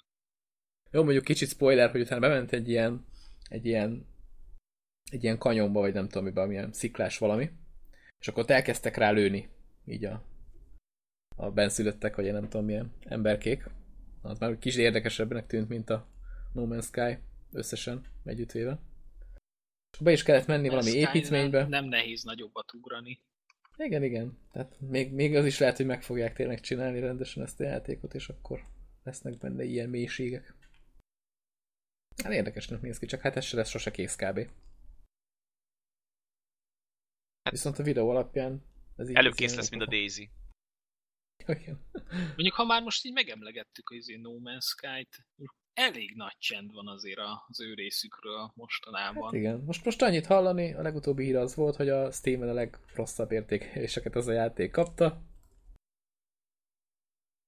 [SPEAKER 1] Jó, mondjuk kicsit spoiler, hogy utána bement egy ilyen, egy ilyen, egy ilyen kanyonba, vagy nem tudom miben, milyen sziklás valami, és akkor ott elkezdtek rá lőni, így a, a benszülöttek, vagy én nem tudom milyen emberkék. Az már kicsit érdekesebbnek tűnt, mint a No Man's Sky összesen együttvéve. Be is kellett menni valami
[SPEAKER 3] Sky-nál
[SPEAKER 1] építménybe.
[SPEAKER 3] Nem nehéz nagyobbat ugrani.
[SPEAKER 1] Igen, igen. Tehát még, még az is lehet, hogy meg fogják tényleg csinálni rendesen ezt a játékot, és akkor lesznek benne ilyen mélységek. Hát érdekesnek néz ki, csak hát ez se lesz sose kész kb.
[SPEAKER 2] Hát-
[SPEAKER 1] Viszont a videó alapján ez így
[SPEAKER 2] Előbb kész
[SPEAKER 1] ilyen
[SPEAKER 2] lesz, mint a. Daisy.
[SPEAKER 1] Igen.
[SPEAKER 3] Mondjuk, ha már most így megemlegettük az izé No Man's Sky-t, elég nagy csend van azért az ő részükről mostanában.
[SPEAKER 1] Hát igen. Most, most annyit hallani, a legutóbbi hír az volt, hogy a Steam-en a legrosszabb értékeléseket az a játék kapta.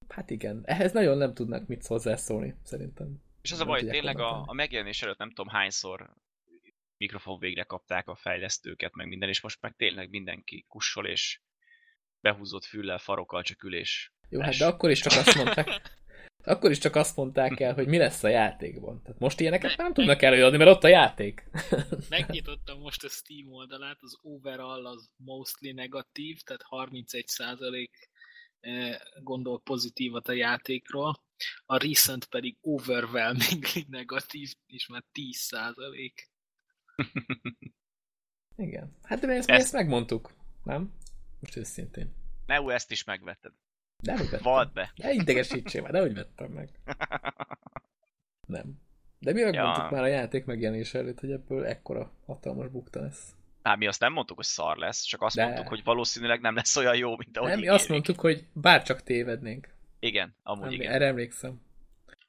[SPEAKER 1] Hát igen, ehhez nagyon nem tudnak mit hozzászólni, szerintem.
[SPEAKER 2] És az a baj, hogy tényleg a, a megjelenés előtt nem tudom hányszor mikrofon végre kapták a fejlesztőket, meg minden, és most meg tényleg mindenki kussol, és behúzott füllel, farokkal csak ülés.
[SPEAKER 1] Jó, hát de akkor is csak azt mondták, akkor is csak azt mondták el, hogy mi lesz a játékban. Tehát most ilyeneket nem tudnak előadni, mert ott a játék.
[SPEAKER 3] Megnyitottam most a Steam oldalát, az overall az mostly negatív, tehát 31% gondol pozitívat a játékról, a recent pedig overwhelmingly negatív, és már 10 százalék.
[SPEAKER 1] Igen. Hát de mi ezt, ezt... Mi ezt megmondtuk, nem? Most őszintén.
[SPEAKER 2] Neu ezt is megvetted.
[SPEAKER 1] Nem úgy vettem.
[SPEAKER 2] Vald be.
[SPEAKER 1] Ne idegesítsél már, de úgy vettem meg. Nem. De mi megmondtuk ja. már a játék megjelenése előtt, hogy ebből ekkora hatalmas bukta lesz.
[SPEAKER 2] Hát mi azt nem mondtuk, hogy szar lesz, csak azt De... mondtuk, hogy valószínűleg nem lesz olyan jó, mint ahogy
[SPEAKER 1] Nem, mi azt mondtuk, hogy bárcsak tévednénk.
[SPEAKER 2] Igen, amúgy nem, igen.
[SPEAKER 1] Erre emlékszem.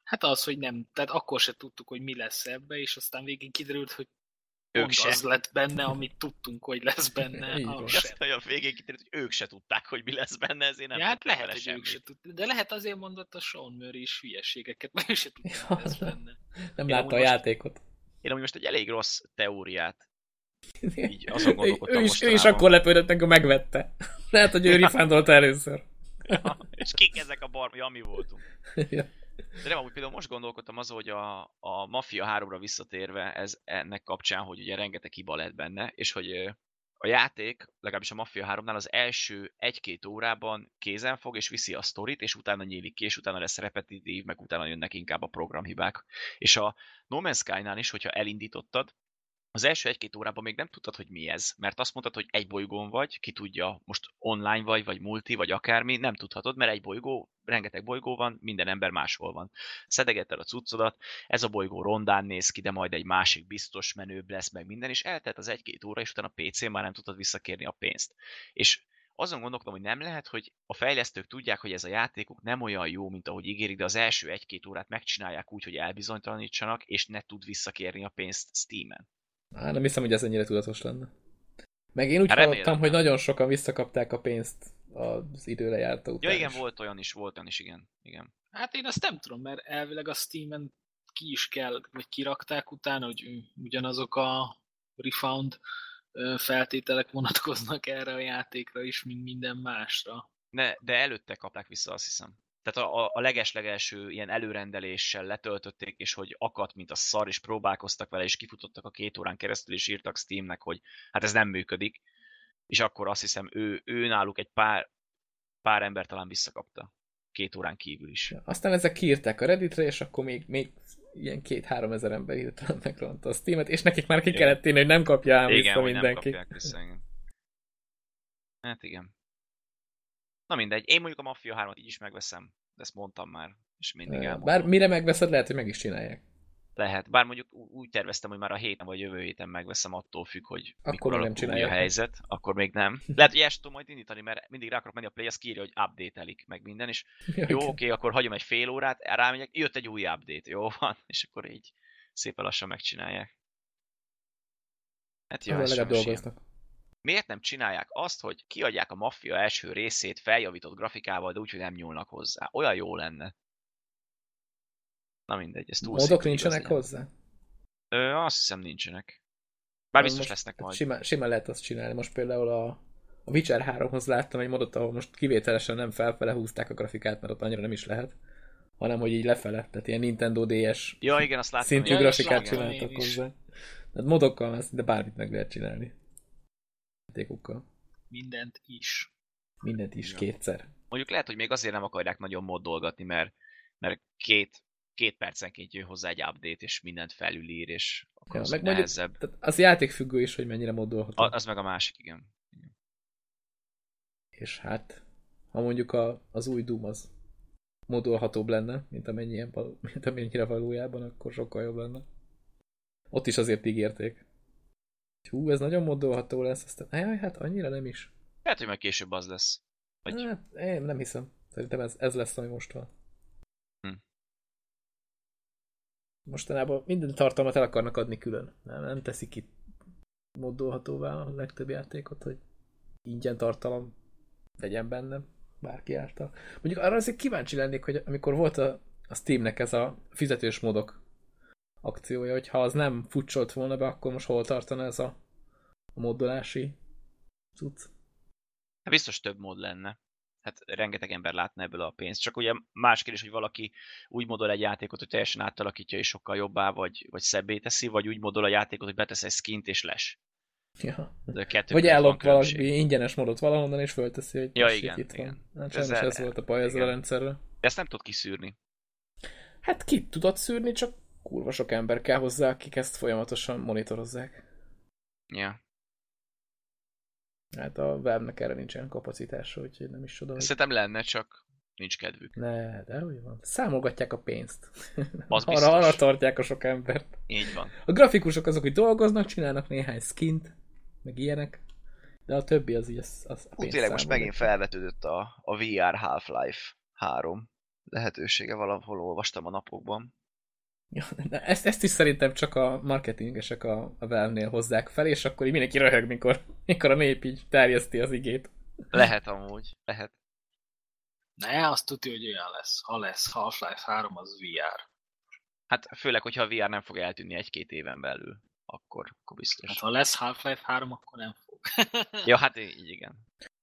[SPEAKER 3] Hát az, hogy nem, tehát akkor se tudtuk, hogy mi lesz ebbe, és aztán végén kiderült, hogy
[SPEAKER 2] ők se.
[SPEAKER 3] az lett benne, amit tudtunk, hogy lesz benne.
[SPEAKER 2] Azt a végén kiderült, hogy ők se tudták, hogy mi lesz benne, ezért nem
[SPEAKER 3] ja, hát lehet, hogy semmit. ők se tudták. De lehet azért mondott a Sean Murray is hülyeségeket, mert ő se tudta, ja, lesz benne.
[SPEAKER 1] Nem Én látta a játékot.
[SPEAKER 2] Én amúgy most egy elég rossz teóriát így azon
[SPEAKER 1] ő, is, ő is akkor lepődött, amikor megvette. Lehet, hogy ő rifándolta először.
[SPEAKER 2] És kik ezek a bar, ja, mi voltunk. Ja. De nem, amúgy például most gondolkodtam azon, hogy a, a Mafia 3-ra visszatérve ez ennek kapcsán, hogy ugye rengeteg hiba lett benne, és hogy a játék, legalábbis a Mafia 3-nál az első egy-két órában kézen fog, és viszi a sztorit, és utána nyílik ki, és utána lesz repetitív, meg utána jönnek inkább a programhibák. És a No Man's Sky-nál is, hogyha elindítottad, az első egy-két órában még nem tudtad, hogy mi ez, mert azt mondtad, hogy egy bolygón vagy, ki tudja, most online vagy, vagy multi, vagy akármi, nem tudhatod, mert egy bolygó, rengeteg bolygó van, minden ember máshol van. Szedegetted a cuccodat, ez a bolygó rondán néz ki, de majd egy másik biztos menőbb lesz, meg minden, és eltelt az egy-két óra, és utána a PC-n már nem tudtad visszakérni a pénzt. És azon gondolkodom, hogy nem lehet, hogy a fejlesztők tudják, hogy ez a játékuk nem olyan jó, mint ahogy ígérik, de az első egy-két órát megcsinálják úgy, hogy elbizonytalanítsanak, és ne tud visszakérni a pénzt Steam-en.
[SPEAKER 1] Á, nem hiszem, hogy ez ennyire tudatos lenne. Meg én úgy hát hallottam, hogy nagyon sokan visszakapták a pénzt az idő lejárta után.
[SPEAKER 2] Ja igen, is. volt olyan is, volt olyan is, igen. igen.
[SPEAKER 3] Hát én azt nem tudom, mert elvileg a Steam-en ki is kell, vagy kirakták utána, hogy ugyanazok a refund feltételek vonatkoznak erre a játékra is, mint minden másra.
[SPEAKER 2] Ne, de előtte kapták vissza, azt hiszem tehát a, a legeslegelső ilyen előrendeléssel letöltötték, és hogy akadt, mint a szar, és próbálkoztak vele, és kifutottak a két órán keresztül, és írtak Steamnek, hogy hát ez nem működik. És akkor azt hiszem, ő, ő náluk egy pár, pár ember talán visszakapta. Két órán kívül is.
[SPEAKER 1] Aztán ezek kiírták a Redditre, és akkor még, még ilyen két-három ezer ember hirtelen megronta a Steamet, és nekik már ki kellett tenni, hogy nem kapja ám
[SPEAKER 2] igen,
[SPEAKER 1] vissza mindenki.
[SPEAKER 2] Nem vissza, igen. Hát igen. Na mindegy, én mondjuk a Mafia 3-at így is megveszem, de ezt mondtam már, és mindig elmondom.
[SPEAKER 1] Bár mire megveszed, lehet, hogy meg is csinálják.
[SPEAKER 2] Lehet, bár mondjuk úgy terveztem, hogy már a héten vagy jövő héten megveszem, attól függ, hogy
[SPEAKER 1] akkor mikor nem csinálja
[SPEAKER 2] a helyzet, akkor még nem. Lehet, hogy ezt tudom majd indítani, mert mindig rá akarok menni a play, az kírja, hogy update-elik, meg minden, és jó, oké, okay, akkor hagyom egy fél órát, rámegyek, jött egy új update, jó van, és akkor így szépen lassan megcsinálják.
[SPEAKER 1] Hát jó, legalább dolgoznak.
[SPEAKER 2] Miért nem csinálják azt, hogy kiadják a maffia első részét feljavított grafikával, de úgy, hogy nem nyúlnak hozzá? Olyan jó lenne. Na mindegy, ez túl
[SPEAKER 1] Módok nincsenek igaz, hozzá?
[SPEAKER 2] Ö, azt hiszem nincsenek. Bár biztos most, lesznek majd.
[SPEAKER 1] Simán, simán lehet azt csinálni. Most például a, a Witcher 3-hoz láttam egy modot, ahol most kivételesen nem felfele húzták a grafikát, mert ott annyira nem is lehet, hanem hogy így lefele, tehát ilyen Nintendo DS
[SPEAKER 2] ja, igen, azt láttam,
[SPEAKER 1] szintű ja, grafikát csináltak hozzá. Tehát modokkal de bármit meg lehet csinálni játékokkal.
[SPEAKER 3] Mindent is.
[SPEAKER 1] Mindent is, ja. kétszer.
[SPEAKER 2] Mondjuk lehet, hogy még azért nem akarják nagyon moddolgatni, mert, mert két, két percenként jön hozzá egy update, és mindent felülír, és akkor ja, az meg nehezebb.
[SPEAKER 1] Mondjuk, tehát az játékfüggő is, hogy mennyire moddolható.
[SPEAKER 2] A, az meg a másik, igen. igen.
[SPEAKER 1] És hát, ha mondjuk a, az új Doom az modolhatóbb lenne, mint, amennyire, mint amennyire valójában, akkor sokkal jobb lenne. Ott is azért ígérték. Hú, ez nagyon modolható lesz, aztán jaj, hát annyira nem is.
[SPEAKER 2] Lehet, hogy meg később az lesz.
[SPEAKER 1] Vagy... Hát, én nem hiszem. Szerintem ez, ez lesz, ami most van. Hm. Mostanában minden tartalmat el akarnak adni külön. Nem, nem teszik ki modolhatóvá a legtöbb játékot, hogy ingyen tartalom legyen bennem bárki által. Mondjuk arra azért kíváncsi lennék, hogy amikor volt a, a Steamnek ez a fizetős módok akciója, hogy ha az nem futsolt volna be, akkor most hol tartana ez a, a módolási cucc?
[SPEAKER 2] Hát biztos több mód lenne. Hát rengeteg ember látna ebből a pénzt. Csak ugye más kérdés, hogy valaki úgy modol egy játékot, hogy teljesen átalakítja és sokkal jobbá, vagy, vagy szebbé teszi, vagy úgy modol a játékot, hogy betesz egy skint és les.
[SPEAKER 1] Ja.
[SPEAKER 2] De kettő
[SPEAKER 1] Vagy ellop
[SPEAKER 2] különbség.
[SPEAKER 1] ingyenes modot valahonnan, és fölteszi, hogy
[SPEAKER 2] Ja, igen,
[SPEAKER 1] itt
[SPEAKER 2] igen.
[SPEAKER 1] van. Hát
[SPEAKER 2] Ez
[SPEAKER 1] sajnos
[SPEAKER 2] el-
[SPEAKER 1] ez volt a baj ezzel a rendszerrel.
[SPEAKER 2] De ezt nem tudod kiszűrni.
[SPEAKER 1] Hát ki tudod szűrni, csak kurva sok ember kell hozzá, akik ezt folyamatosan monitorozzák.
[SPEAKER 2] Ja.
[SPEAKER 1] Hát a Valve-nek erre nincsen kapacitása, úgyhogy nem is hogy...
[SPEAKER 2] Szerintem lenne, csak nincs kedvük.
[SPEAKER 1] Ne, de úgy van. Számolgatják a pénzt.
[SPEAKER 2] Az
[SPEAKER 1] arra,
[SPEAKER 2] biztos.
[SPEAKER 1] arra tartják a sok embert.
[SPEAKER 2] Így van.
[SPEAKER 1] A grafikusok azok, hogy dolgoznak, csinálnak néhány skint, meg ilyenek, de a többi az így az, az a
[SPEAKER 2] Hú,
[SPEAKER 1] pénzt
[SPEAKER 2] tényleg most megint felvetődött a, a VR Half-Life 3 lehetősége, valahol olvastam a napokban.
[SPEAKER 1] Ja, de ezt, ezt is szerintem csak a marketingesek a, a Valve-nél hozzák fel, és akkor így mindenki röhög, mikor, mikor a nép így terjeszti az igét.
[SPEAKER 2] Lehet amúgy, lehet.
[SPEAKER 3] Ne, azt tudja, hogy olyan lesz. Ha lesz Half-Life 3, az VR.
[SPEAKER 2] Hát főleg, hogyha a VR nem fog eltűnni egy-két éven belül, akkor, akkor biztos.
[SPEAKER 3] Hát ha lesz Half-Life 3, akkor nem fog.
[SPEAKER 2] Ja, hát így igen.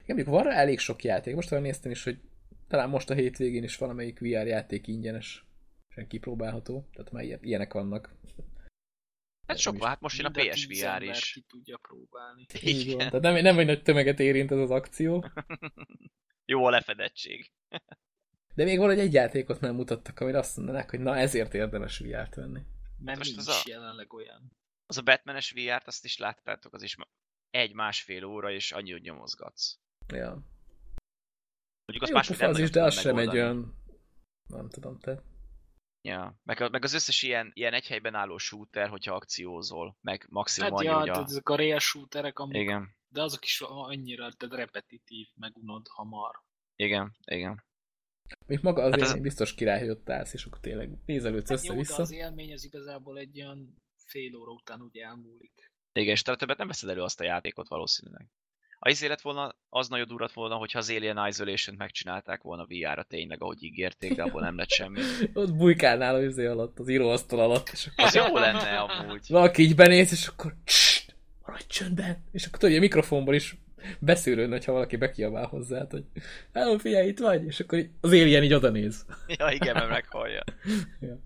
[SPEAKER 1] Igen, mondjuk van rá elég sok játék. Most olyan néztem is, hogy talán most a hétvégén is valamelyik VR játék ingyenes. És kipróbálható. Tehát már ilyen- ilyenek vannak.
[SPEAKER 2] Hát sok hát most jön a PSVR is.
[SPEAKER 3] ki tudja próbálni.
[SPEAKER 1] Így van.
[SPEAKER 2] Igen.
[SPEAKER 1] Tehát nem, nem egy nagy tömeget érint ez az akció.
[SPEAKER 2] Jó a lefedettség.
[SPEAKER 1] De még valahogy egy játékot nem mutattak, amire azt mondanák, hogy na ezért érdemes VR-t venni.
[SPEAKER 3] Mert
[SPEAKER 2] most
[SPEAKER 3] nincs
[SPEAKER 2] az a-
[SPEAKER 3] jelenleg olyan.
[SPEAKER 2] Az a Batmanes VR-t, azt is láttátok, az is egy-másfél óra, és annyi, hogy nyomozgatsz.
[SPEAKER 1] Ja.
[SPEAKER 2] Mondjuk az
[SPEAKER 1] Jó
[SPEAKER 2] nem
[SPEAKER 1] az is, de az sem egy
[SPEAKER 2] megoldani.
[SPEAKER 1] olyan... Nem tudom, te.
[SPEAKER 2] Ja, meg, a, meg az összes ilyen, ilyen egy helyben álló shooter, hogyha akciózol, meg maximum
[SPEAKER 3] Hát
[SPEAKER 2] annyi,
[SPEAKER 3] ja,
[SPEAKER 2] hogy a...
[SPEAKER 3] ezek a real shooterek, amik,
[SPEAKER 2] Igen,
[SPEAKER 3] de azok is annyira tehát repetitív, megunod hamar.
[SPEAKER 2] igen, igen.
[SPEAKER 1] Még maga az
[SPEAKER 2] Hát
[SPEAKER 1] hát
[SPEAKER 2] ez-
[SPEAKER 1] biztos király, hogy ott állsz, és akkor tényleg nézelődsz
[SPEAKER 3] Hát jó,
[SPEAKER 1] össze-vissza.
[SPEAKER 3] az élmény az igazából egy olyan fél óra után úgy elmúlik.
[SPEAKER 2] Igen, és te többet nem veszed elő azt a játékot valószínűleg. A izé lett volna, az nagyon durat volna, hogyha az Alien Isolation-t megcsinálták volna VR-ra tényleg, ahogy ígérték, de abból nem lett semmi.
[SPEAKER 1] Ott bujkálnál az izé alatt, az íróasztal alatt, és akkor
[SPEAKER 2] Az jó lenne amúgy.
[SPEAKER 1] valaki így benéz, és akkor "Csst, maradj csöndben! És akkor tudja, a mikrofonból is beszűrődne, ha valaki bekiabál hozzá, hogy hello, figyelj, itt vagy? És akkor az alien így oda néz.
[SPEAKER 2] Ja, igen, mert meghallja.
[SPEAKER 1] Ja.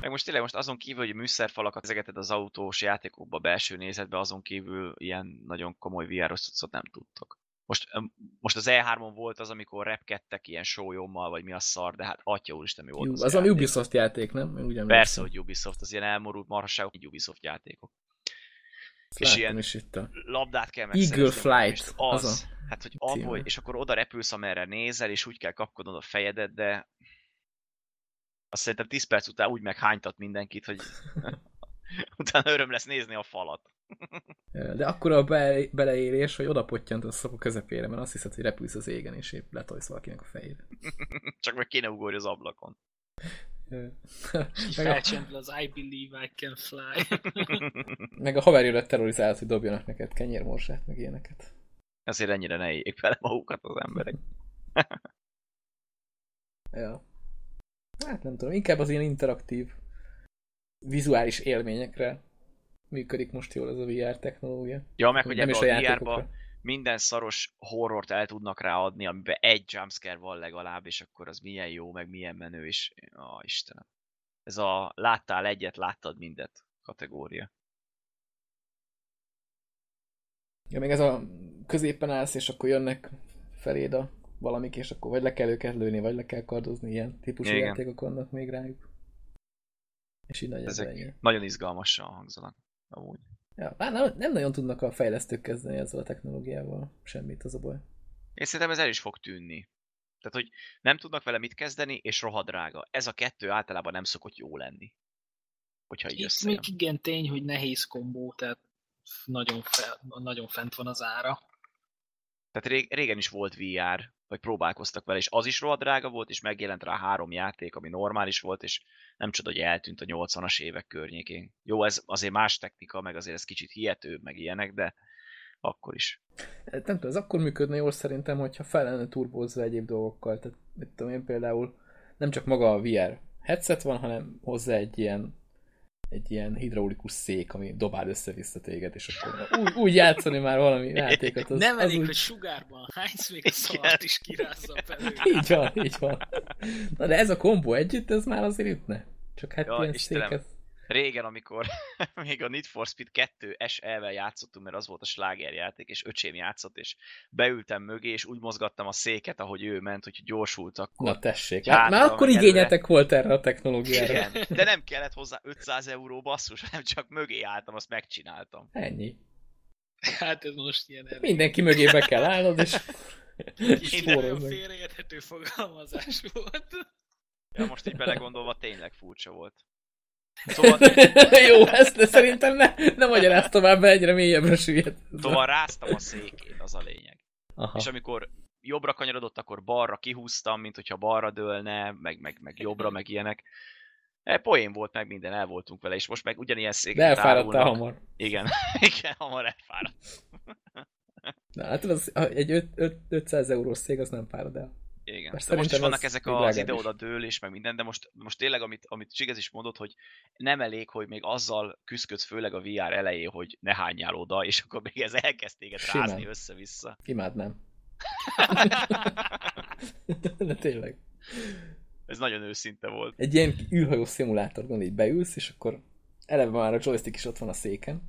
[SPEAKER 2] Meg most tényleg most azon kívül, hogy műszerfalakat ezegeted az autós játékokba, belső nézetbe, azon kívül ilyen nagyon komoly VR-os cuccot nem tudtok. Most, most az E3-on volt az, amikor repkedtek ilyen sólyommal, vagy mi a szar, de hát atya úristen, mi volt
[SPEAKER 1] Jó,
[SPEAKER 2] az,
[SPEAKER 1] az a
[SPEAKER 2] játék.
[SPEAKER 1] Ubisoft játék, nem? Én úgy
[SPEAKER 2] Persze,
[SPEAKER 1] emlékszem.
[SPEAKER 2] hogy Ubisoft, az ilyen elmorult marhasságok, így Ubisoft játékok.
[SPEAKER 1] Ezt
[SPEAKER 2] és ilyen-
[SPEAKER 1] is itt a...
[SPEAKER 2] labdát kell
[SPEAKER 1] Eagle
[SPEAKER 2] megszerezni.
[SPEAKER 1] Flight,
[SPEAKER 2] és Az,
[SPEAKER 1] az
[SPEAKER 2] hát hogy abból, és akkor oda repülsz, amerre nézel, és úgy kell kapkodnod a fejedet, de azt szerintem 10 perc után úgy meghánytat mindenkit, hogy utána öröm lesz nézni a falat.
[SPEAKER 1] De akkor a be, beleérés, hogy oda pottyant a szapok közepére, mert azt hiszed, hogy repülsz az égen, és épp letolsz valakinek a fejére.
[SPEAKER 2] Csak meg kéne ugorni az ablakon.
[SPEAKER 3] Így
[SPEAKER 1] meg, a,
[SPEAKER 3] felcsendül az I believe I can fly.
[SPEAKER 1] meg a haverjőlet terrorizált, hogy dobjanak neked kenyérmorsát, meg ilyeneket.
[SPEAKER 2] Ezért ennyire ne éljék vele magukat az emberek.
[SPEAKER 1] Ja. Hát nem tudom, inkább az ilyen interaktív vizuális élményekre működik most jól ez a VR technológia.
[SPEAKER 2] Ja, meg hogy
[SPEAKER 1] nem
[SPEAKER 2] ebbe
[SPEAKER 1] a
[SPEAKER 2] a VR-ba
[SPEAKER 1] játékokra.
[SPEAKER 2] minden szaros horrort el tudnak ráadni, amiben egy jumpscare van legalább, és akkor az milyen jó, meg milyen menő, és ó, Istenem. Ez a láttál egyet, láttad mindet kategória.
[SPEAKER 1] Ja, még ez a középen állsz, és akkor jönnek feléd a valamik, és akkor vagy le kell őket lőni, vagy le kell kardozni, ilyen típusú
[SPEAKER 2] Igen.
[SPEAKER 1] játékok vannak még rájuk. És így nagyon
[SPEAKER 2] Ezek
[SPEAKER 1] ennyi.
[SPEAKER 2] nagyon izgalmasan hangzanak. Amúgy.
[SPEAKER 1] Ja, hát nem, nem nagyon tudnak a fejlesztők kezdeni ezzel a technológiával. Semmit, az a baj.
[SPEAKER 2] Én szerintem ez el is fog tűnni. Tehát, hogy nem tudnak vele mit kezdeni, és rohadrága. Ez a kettő általában nem szokott jó lenni. Hogyha így
[SPEAKER 3] Itt még igen tény, hogy nehéz kombó, tehát nagyon, fel, nagyon fent van az ára.
[SPEAKER 2] Tehát rég, régen is volt VR, vagy próbálkoztak vele, és az is rohadt drága volt, és megjelent rá három játék, ami normális volt, és nem csoda, hogy eltűnt a 80-as évek környékén. Jó, ez azért más technika, meg azért ez kicsit hihetőbb, meg ilyenek, de akkor is.
[SPEAKER 1] Hát Nem tudom, ez akkor működne jól szerintem, hogyha fel lenne turbózva egyéb dolgokkal. Tehát mit tudom én például nem csak maga a VR headset van, hanem hozzá egy ilyen egy ilyen hidraulikus szék, ami dobál össze-vissza téged, és akkor úgy, úgy játszani már valami játékot. Az,
[SPEAKER 3] nem
[SPEAKER 1] az
[SPEAKER 3] elég,
[SPEAKER 1] úgy...
[SPEAKER 3] hogy sugárban hánysz, még a szart is kirázza belőle.
[SPEAKER 1] Így van, így van. Na de ez a kombó együtt, ez már azért ütne. Csak hát
[SPEAKER 2] Ja,
[SPEAKER 1] ilyen
[SPEAKER 2] Istenem.
[SPEAKER 1] széket...
[SPEAKER 2] Régen, amikor még a Need for Speed 2 SE-vel játszottunk, mert az volt a slágerjáték, és öcsém játszott, és beültem mögé, és úgy mozgattam a széket, ahogy ő ment, hogy gyorsult akkor.
[SPEAKER 1] Na tessék, már, már akkor
[SPEAKER 2] előre.
[SPEAKER 1] igényetek volt erre a technológiára.
[SPEAKER 2] Igen, de nem kellett hozzá 500 euró basszus, hanem csak mögé álltam, azt megcsináltam.
[SPEAKER 1] Ennyi.
[SPEAKER 3] Hát ez most ilyen elég.
[SPEAKER 1] Mindenki mögé be kell állnod, és meg.
[SPEAKER 3] félreérthető fogalmazás volt.
[SPEAKER 2] Ja, most így belegondolva tényleg furcsa volt. Szóval,
[SPEAKER 1] Jó, ezt de szerintem ne, ne magyarázz tovább, mert egyre mélyebbre süllyed.
[SPEAKER 2] szóval ráztam a székét, az a lényeg.
[SPEAKER 1] Aha.
[SPEAKER 2] És amikor jobbra kanyarodott, akkor balra kihúztam, mint hogyha balra dőlne, meg, meg, meg jobbra, meg ilyenek. E, poén volt meg minden, el voltunk vele, és most meg ugyanilyen
[SPEAKER 1] De
[SPEAKER 2] székek
[SPEAKER 1] elfáradtál hamar.
[SPEAKER 2] Igen, igen, hamar elfáradt.
[SPEAKER 1] Na, hát az, egy öt- öt- 500 eurós szég, az nem fárad el.
[SPEAKER 2] Igen. De most is vannak ezek az ide-oda dőlés, meg minden, de most, most tényleg, amit, amit Csigez is mondott, hogy nem elég, hogy még azzal küzdködsz főleg a VR elején, hogy ne hányjál oda, és akkor még ez elkezd téged
[SPEAKER 1] Simán.
[SPEAKER 2] rázni össze-vissza.
[SPEAKER 1] Imádnám. De tényleg.
[SPEAKER 2] Ez nagyon őszinte volt.
[SPEAKER 1] Egy ilyen űrhajó szimulátor, gondolj, beülsz, és akkor eleve már a joystick is ott van a széken.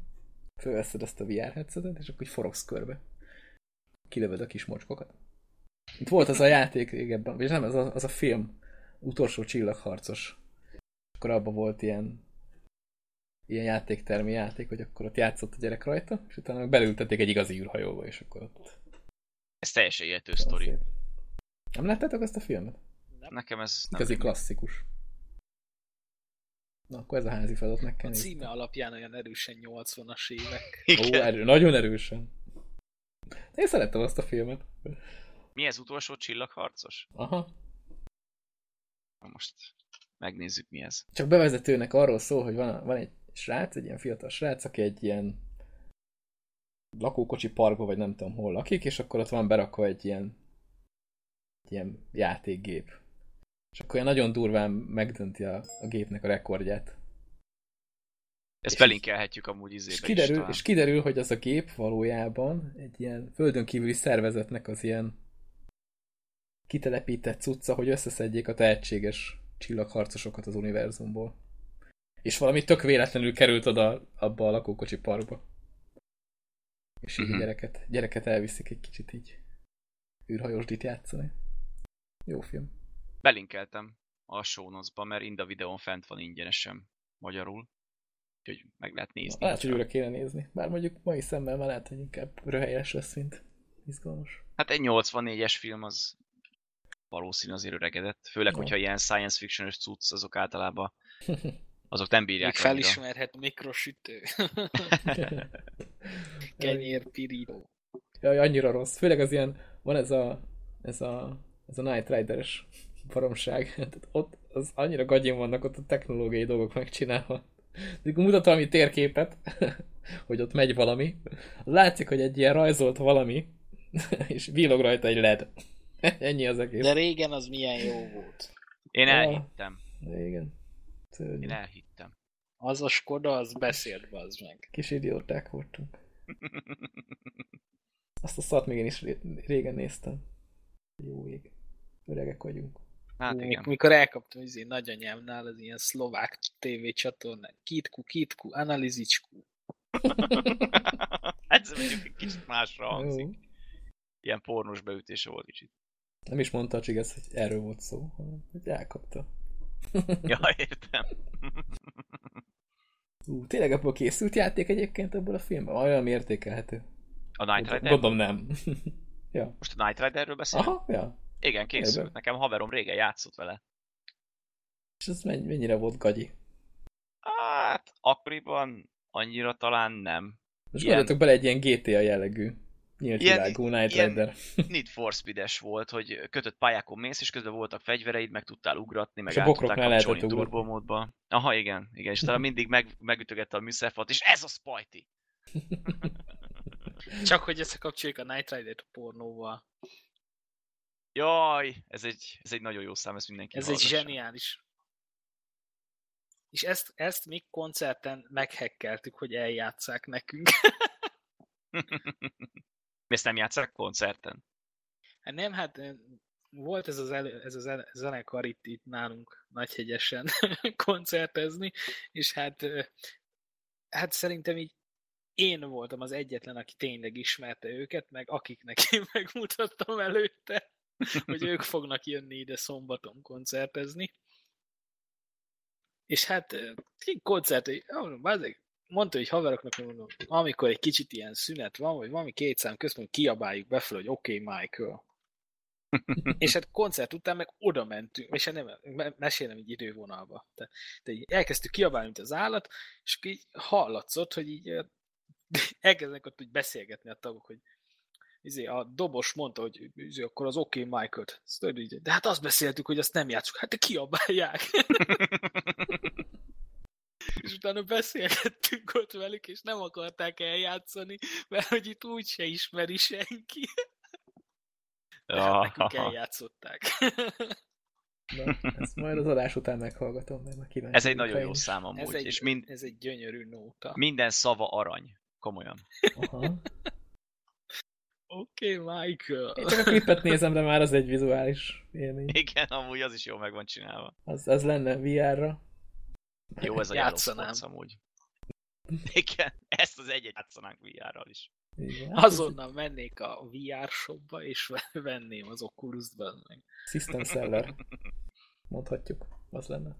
[SPEAKER 1] Fölveszed ezt a VR headsetet, és akkor így forogsz körbe. Kilövöd a kis mocskokat. Itt volt az a játék régebben, vagy nem, az a, az a film, utolsó csillagharcos. Akkor abban volt ilyen ilyen játéktermi játék, hogy akkor ott játszott a gyerek rajta, és utána meg belültették egy igazi űrhajóba, és akkor ott...
[SPEAKER 2] Ez teljesen illető sztori.
[SPEAKER 1] Nem láttátok azt a filmet?
[SPEAKER 2] Nekem ez nem
[SPEAKER 1] Igazi klasszikus. Na, akkor ez a házi feladat meg
[SPEAKER 3] A címe alapján olyan erősen 80-as évek.
[SPEAKER 1] Ó,
[SPEAKER 2] Igen.
[SPEAKER 1] erő, nagyon erősen. Én szerettem azt a filmet.
[SPEAKER 2] Mi ez utolsó csillagharcos?
[SPEAKER 1] Aha.
[SPEAKER 2] Na most megnézzük mi ez.
[SPEAKER 1] Csak bevezetőnek arról szól, hogy van, van egy srác, egy ilyen fiatal srác, aki egy ilyen lakókocsi parkba, vagy nem tudom hol lakik, és akkor ott van berakva egy ilyen egy ilyen játékgép. És akkor olyan nagyon durván megdönti a, a gépnek a rekordját.
[SPEAKER 2] Ezt
[SPEAKER 1] És-
[SPEAKER 2] belinkelhetjük amúgy izébe
[SPEAKER 1] És
[SPEAKER 2] is
[SPEAKER 1] kiderül,
[SPEAKER 2] talán.
[SPEAKER 1] és kiderül, hogy az a gép valójában egy ilyen földön kívüli szervezetnek az ilyen kitelepített cucca, hogy összeszedjék a tehetséges csillagharcosokat az univerzumból. És valami tök véletlenül került oda abba a lakókocsi parkba. És így a gyereket, gyereket elviszik egy kicsit így űrhajósdit játszani. Jó film.
[SPEAKER 2] Belinkeltem a notes-ba, mert Inda videón fent van ingyenesen magyarul. Úgyhogy meg lehet nézni.
[SPEAKER 1] Lehet, hogy újra kéne nézni. Bár mondjuk mai szemmel már lehet, hogy inkább röhelyes lesz, mint izgalmas.
[SPEAKER 2] Hát egy 84-es film az valószínű azért öregedett. Főleg, hogyha ilyen science fiction-ös cucc, azok általában azok nem bírják
[SPEAKER 3] Még felismerhet mikrosütő. Kenyér, pirító.
[SPEAKER 1] Jaj, annyira rossz. Főleg az ilyen, van ez a, ez a, ez a Night Rider-es baromság. Tehát ott az annyira gagyin vannak ott a technológiai dolgok megcsinálva. Mutat valami térképet, hogy ott megy valami, látszik, hogy egy ilyen rajzolt valami, és villog rajta egy LED. Ennyi az egész.
[SPEAKER 3] De régen az milyen jó volt.
[SPEAKER 2] Én elhittem.
[SPEAKER 1] Igen. Szörnyű.
[SPEAKER 2] Én elhittem.
[SPEAKER 3] Az a Skoda, az beszélt, bazd meg.
[SPEAKER 1] Kis idióták voltunk. Azt a szart még én is ré- régen néztem. Jó ég. Öregek vagyunk.
[SPEAKER 2] Hát
[SPEAKER 3] Mik-
[SPEAKER 2] igen.
[SPEAKER 3] Mikor elkaptam az én nagyanyámnál az ilyen szlovák TV csatornán. Kitku, kitku, analizicskú.
[SPEAKER 2] Ez mondjuk egy kicsit másra hangzik.
[SPEAKER 1] Jó.
[SPEAKER 2] Ilyen pornos beütése volt kicsit.
[SPEAKER 1] Nem is mondta a csigesz, hogy erről volt szó, hanem hogy elkapta.
[SPEAKER 2] Ja, értem.
[SPEAKER 1] Ú, tényleg ebből készült játék egyébként ebből a filmben? Olyan értékelhető.
[SPEAKER 2] A Night Rider?
[SPEAKER 1] Gondolom nem. ja.
[SPEAKER 2] Most a Night Riderről beszélünk?
[SPEAKER 1] Aha, ja.
[SPEAKER 2] Igen, készült.
[SPEAKER 1] Ebben.
[SPEAKER 2] Nekem haverom régen játszott vele.
[SPEAKER 1] És ez menny- mennyire volt gagyi.
[SPEAKER 2] Hát, akkoriban annyira talán nem.
[SPEAKER 1] Most
[SPEAKER 2] Ilyen-
[SPEAKER 1] gondoljatok bele egy ilyen GTA jellegű nyílt
[SPEAKER 2] Ilyen-
[SPEAKER 1] világú Night
[SPEAKER 2] ilyen-
[SPEAKER 1] Rider.
[SPEAKER 2] Need for Speed-es volt, hogy kötött pályákon mész, és közben voltak fegyvereid, meg tudtál ugratni, meg
[SPEAKER 1] És a
[SPEAKER 2] át tudtál kapcsolni
[SPEAKER 1] lehetett ugratni.
[SPEAKER 2] turbo módba. Aha, igen, igen, és talán mindig meg, megütögette a műszerfat, és ez a Spajti!
[SPEAKER 3] Csak hogy összekapcsoljuk a Night Rider-t a pornóval.
[SPEAKER 2] Jaj, ez egy, ez egy nagyon jó szám, ezt mindenki
[SPEAKER 3] Ez egy
[SPEAKER 2] hallgassa.
[SPEAKER 3] zseniális. És ezt, ezt mi koncerten meghekkeltük, hogy eljátszák nekünk.
[SPEAKER 2] Ezt nem játszák koncerten?
[SPEAKER 3] Hát nem, hát volt ez az, elő, ez az zenekar itt, itt nálunk Nagyhegyesen koncertezni, és hát, hát szerintem így én voltam az egyetlen, aki tényleg ismerte őket, meg akiknek én megmutattam előtte, hogy ők fognak jönni ide szombaton koncertezni. És hát koncert, mondta, hogy haveroknak, mondom, amikor egy kicsit ilyen szünet van, vagy valami két szám közben kiabáljuk befelé, hogy oké, okay, Michael. és hát koncert után meg oda mentünk, és hát nem, mesélem így idővonalba. Tehát, így elkezdtük kiabálni, mint az állat, és így hallatszott, hogy így elkezdenek ott úgy beszélgetni a tagok, hogy izé, a dobos mondta, hogy izé, akkor az oké okay Michael-t. De hát azt beszéltük, hogy azt nem játszuk. Hát de kiabálják. és utána beszélgettünk ott velük, és nem akarták eljátszani, mert hogy itt úgy se ismeri senki. De hát nekünk eljátszották.
[SPEAKER 1] Na, ezt majd az adás után meghallgatom, mert
[SPEAKER 2] kíváncsi. Ez egy nagyon jó szám amúgy. Ez
[SPEAKER 3] egy,
[SPEAKER 2] és
[SPEAKER 3] mind, ez egy gyönyörű nóta.
[SPEAKER 2] Minden szava arany. Komolyan.
[SPEAKER 3] Oké, okay, Michael.
[SPEAKER 1] Én csak a klipet nézem, de már az egy vizuális élmény.
[SPEAKER 2] Igen, amúgy az is jó meg van csinálva.
[SPEAKER 1] Az, az lenne VR-ra.
[SPEAKER 2] Jó, ez a Játszanám. amúgy. Igen, ezt az egyet játszanánk VR-ral is.
[SPEAKER 3] Igen, Azonnal mennék a VR shopba, és venném az Oculus-ban meg.
[SPEAKER 1] System seller. Mondhatjuk, az lenne.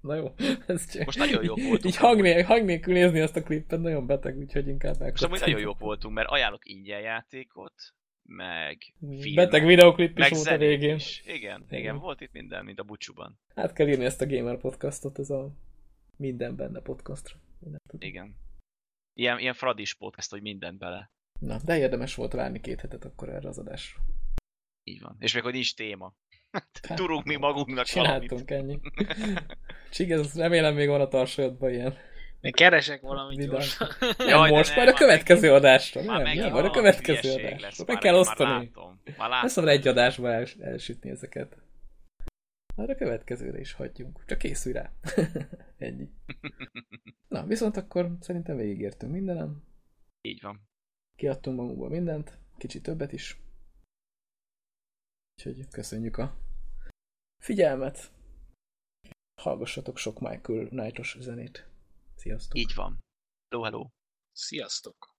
[SPEAKER 1] Na jó, ez
[SPEAKER 2] csak... Most nagyon jók voltunk.
[SPEAKER 1] Így hang, nélkül, hang nélkül nézni azt a klippet, nagyon beteg, úgyhogy inkább
[SPEAKER 2] Most amúgy nagyon jók voltunk, mert ajánlok ingyen játékot, meg
[SPEAKER 1] filmet, Beteg videoklip is volt a végén.
[SPEAKER 2] Is. Igen, igen, igen, volt itt minden, mint a bucsúban.
[SPEAKER 1] Hát kell írni ezt a Gamer podcastot, ez a minden benne podcastra.
[SPEAKER 2] Igen. Ilyen, ilyen fradis podcast, hogy minden bele.
[SPEAKER 1] Na, de érdemes volt várni két hetet akkor erre az adásra.
[SPEAKER 2] Így van. És még hogy nincs téma. Hát, Turunk mi magunknak
[SPEAKER 1] Csináltunk ennyi. Csigez, remélem még van a tarsajodban ilyen.
[SPEAKER 3] Én keresek valamit Vidám. gyorsan.
[SPEAKER 1] Jaj, most, majd a következő adásra. Nem, nem, majd a következő adásra. Meg kell osztani. Nem szabad egy adásba els, elsütni ezeket. Majd a következőre is hagyjunk. Csak készülj rá. Ennyi. Na, viszont akkor szerintem végigértünk mindenem.
[SPEAKER 2] Így van.
[SPEAKER 1] Kiadtunk magunkból mindent, kicsit többet is. Úgyhogy köszönjük a figyelmet. Hallgassatok sok Michael Knightos zenét. Sziasztok!
[SPEAKER 2] Így van. Hello, hello!
[SPEAKER 3] Sziasztok!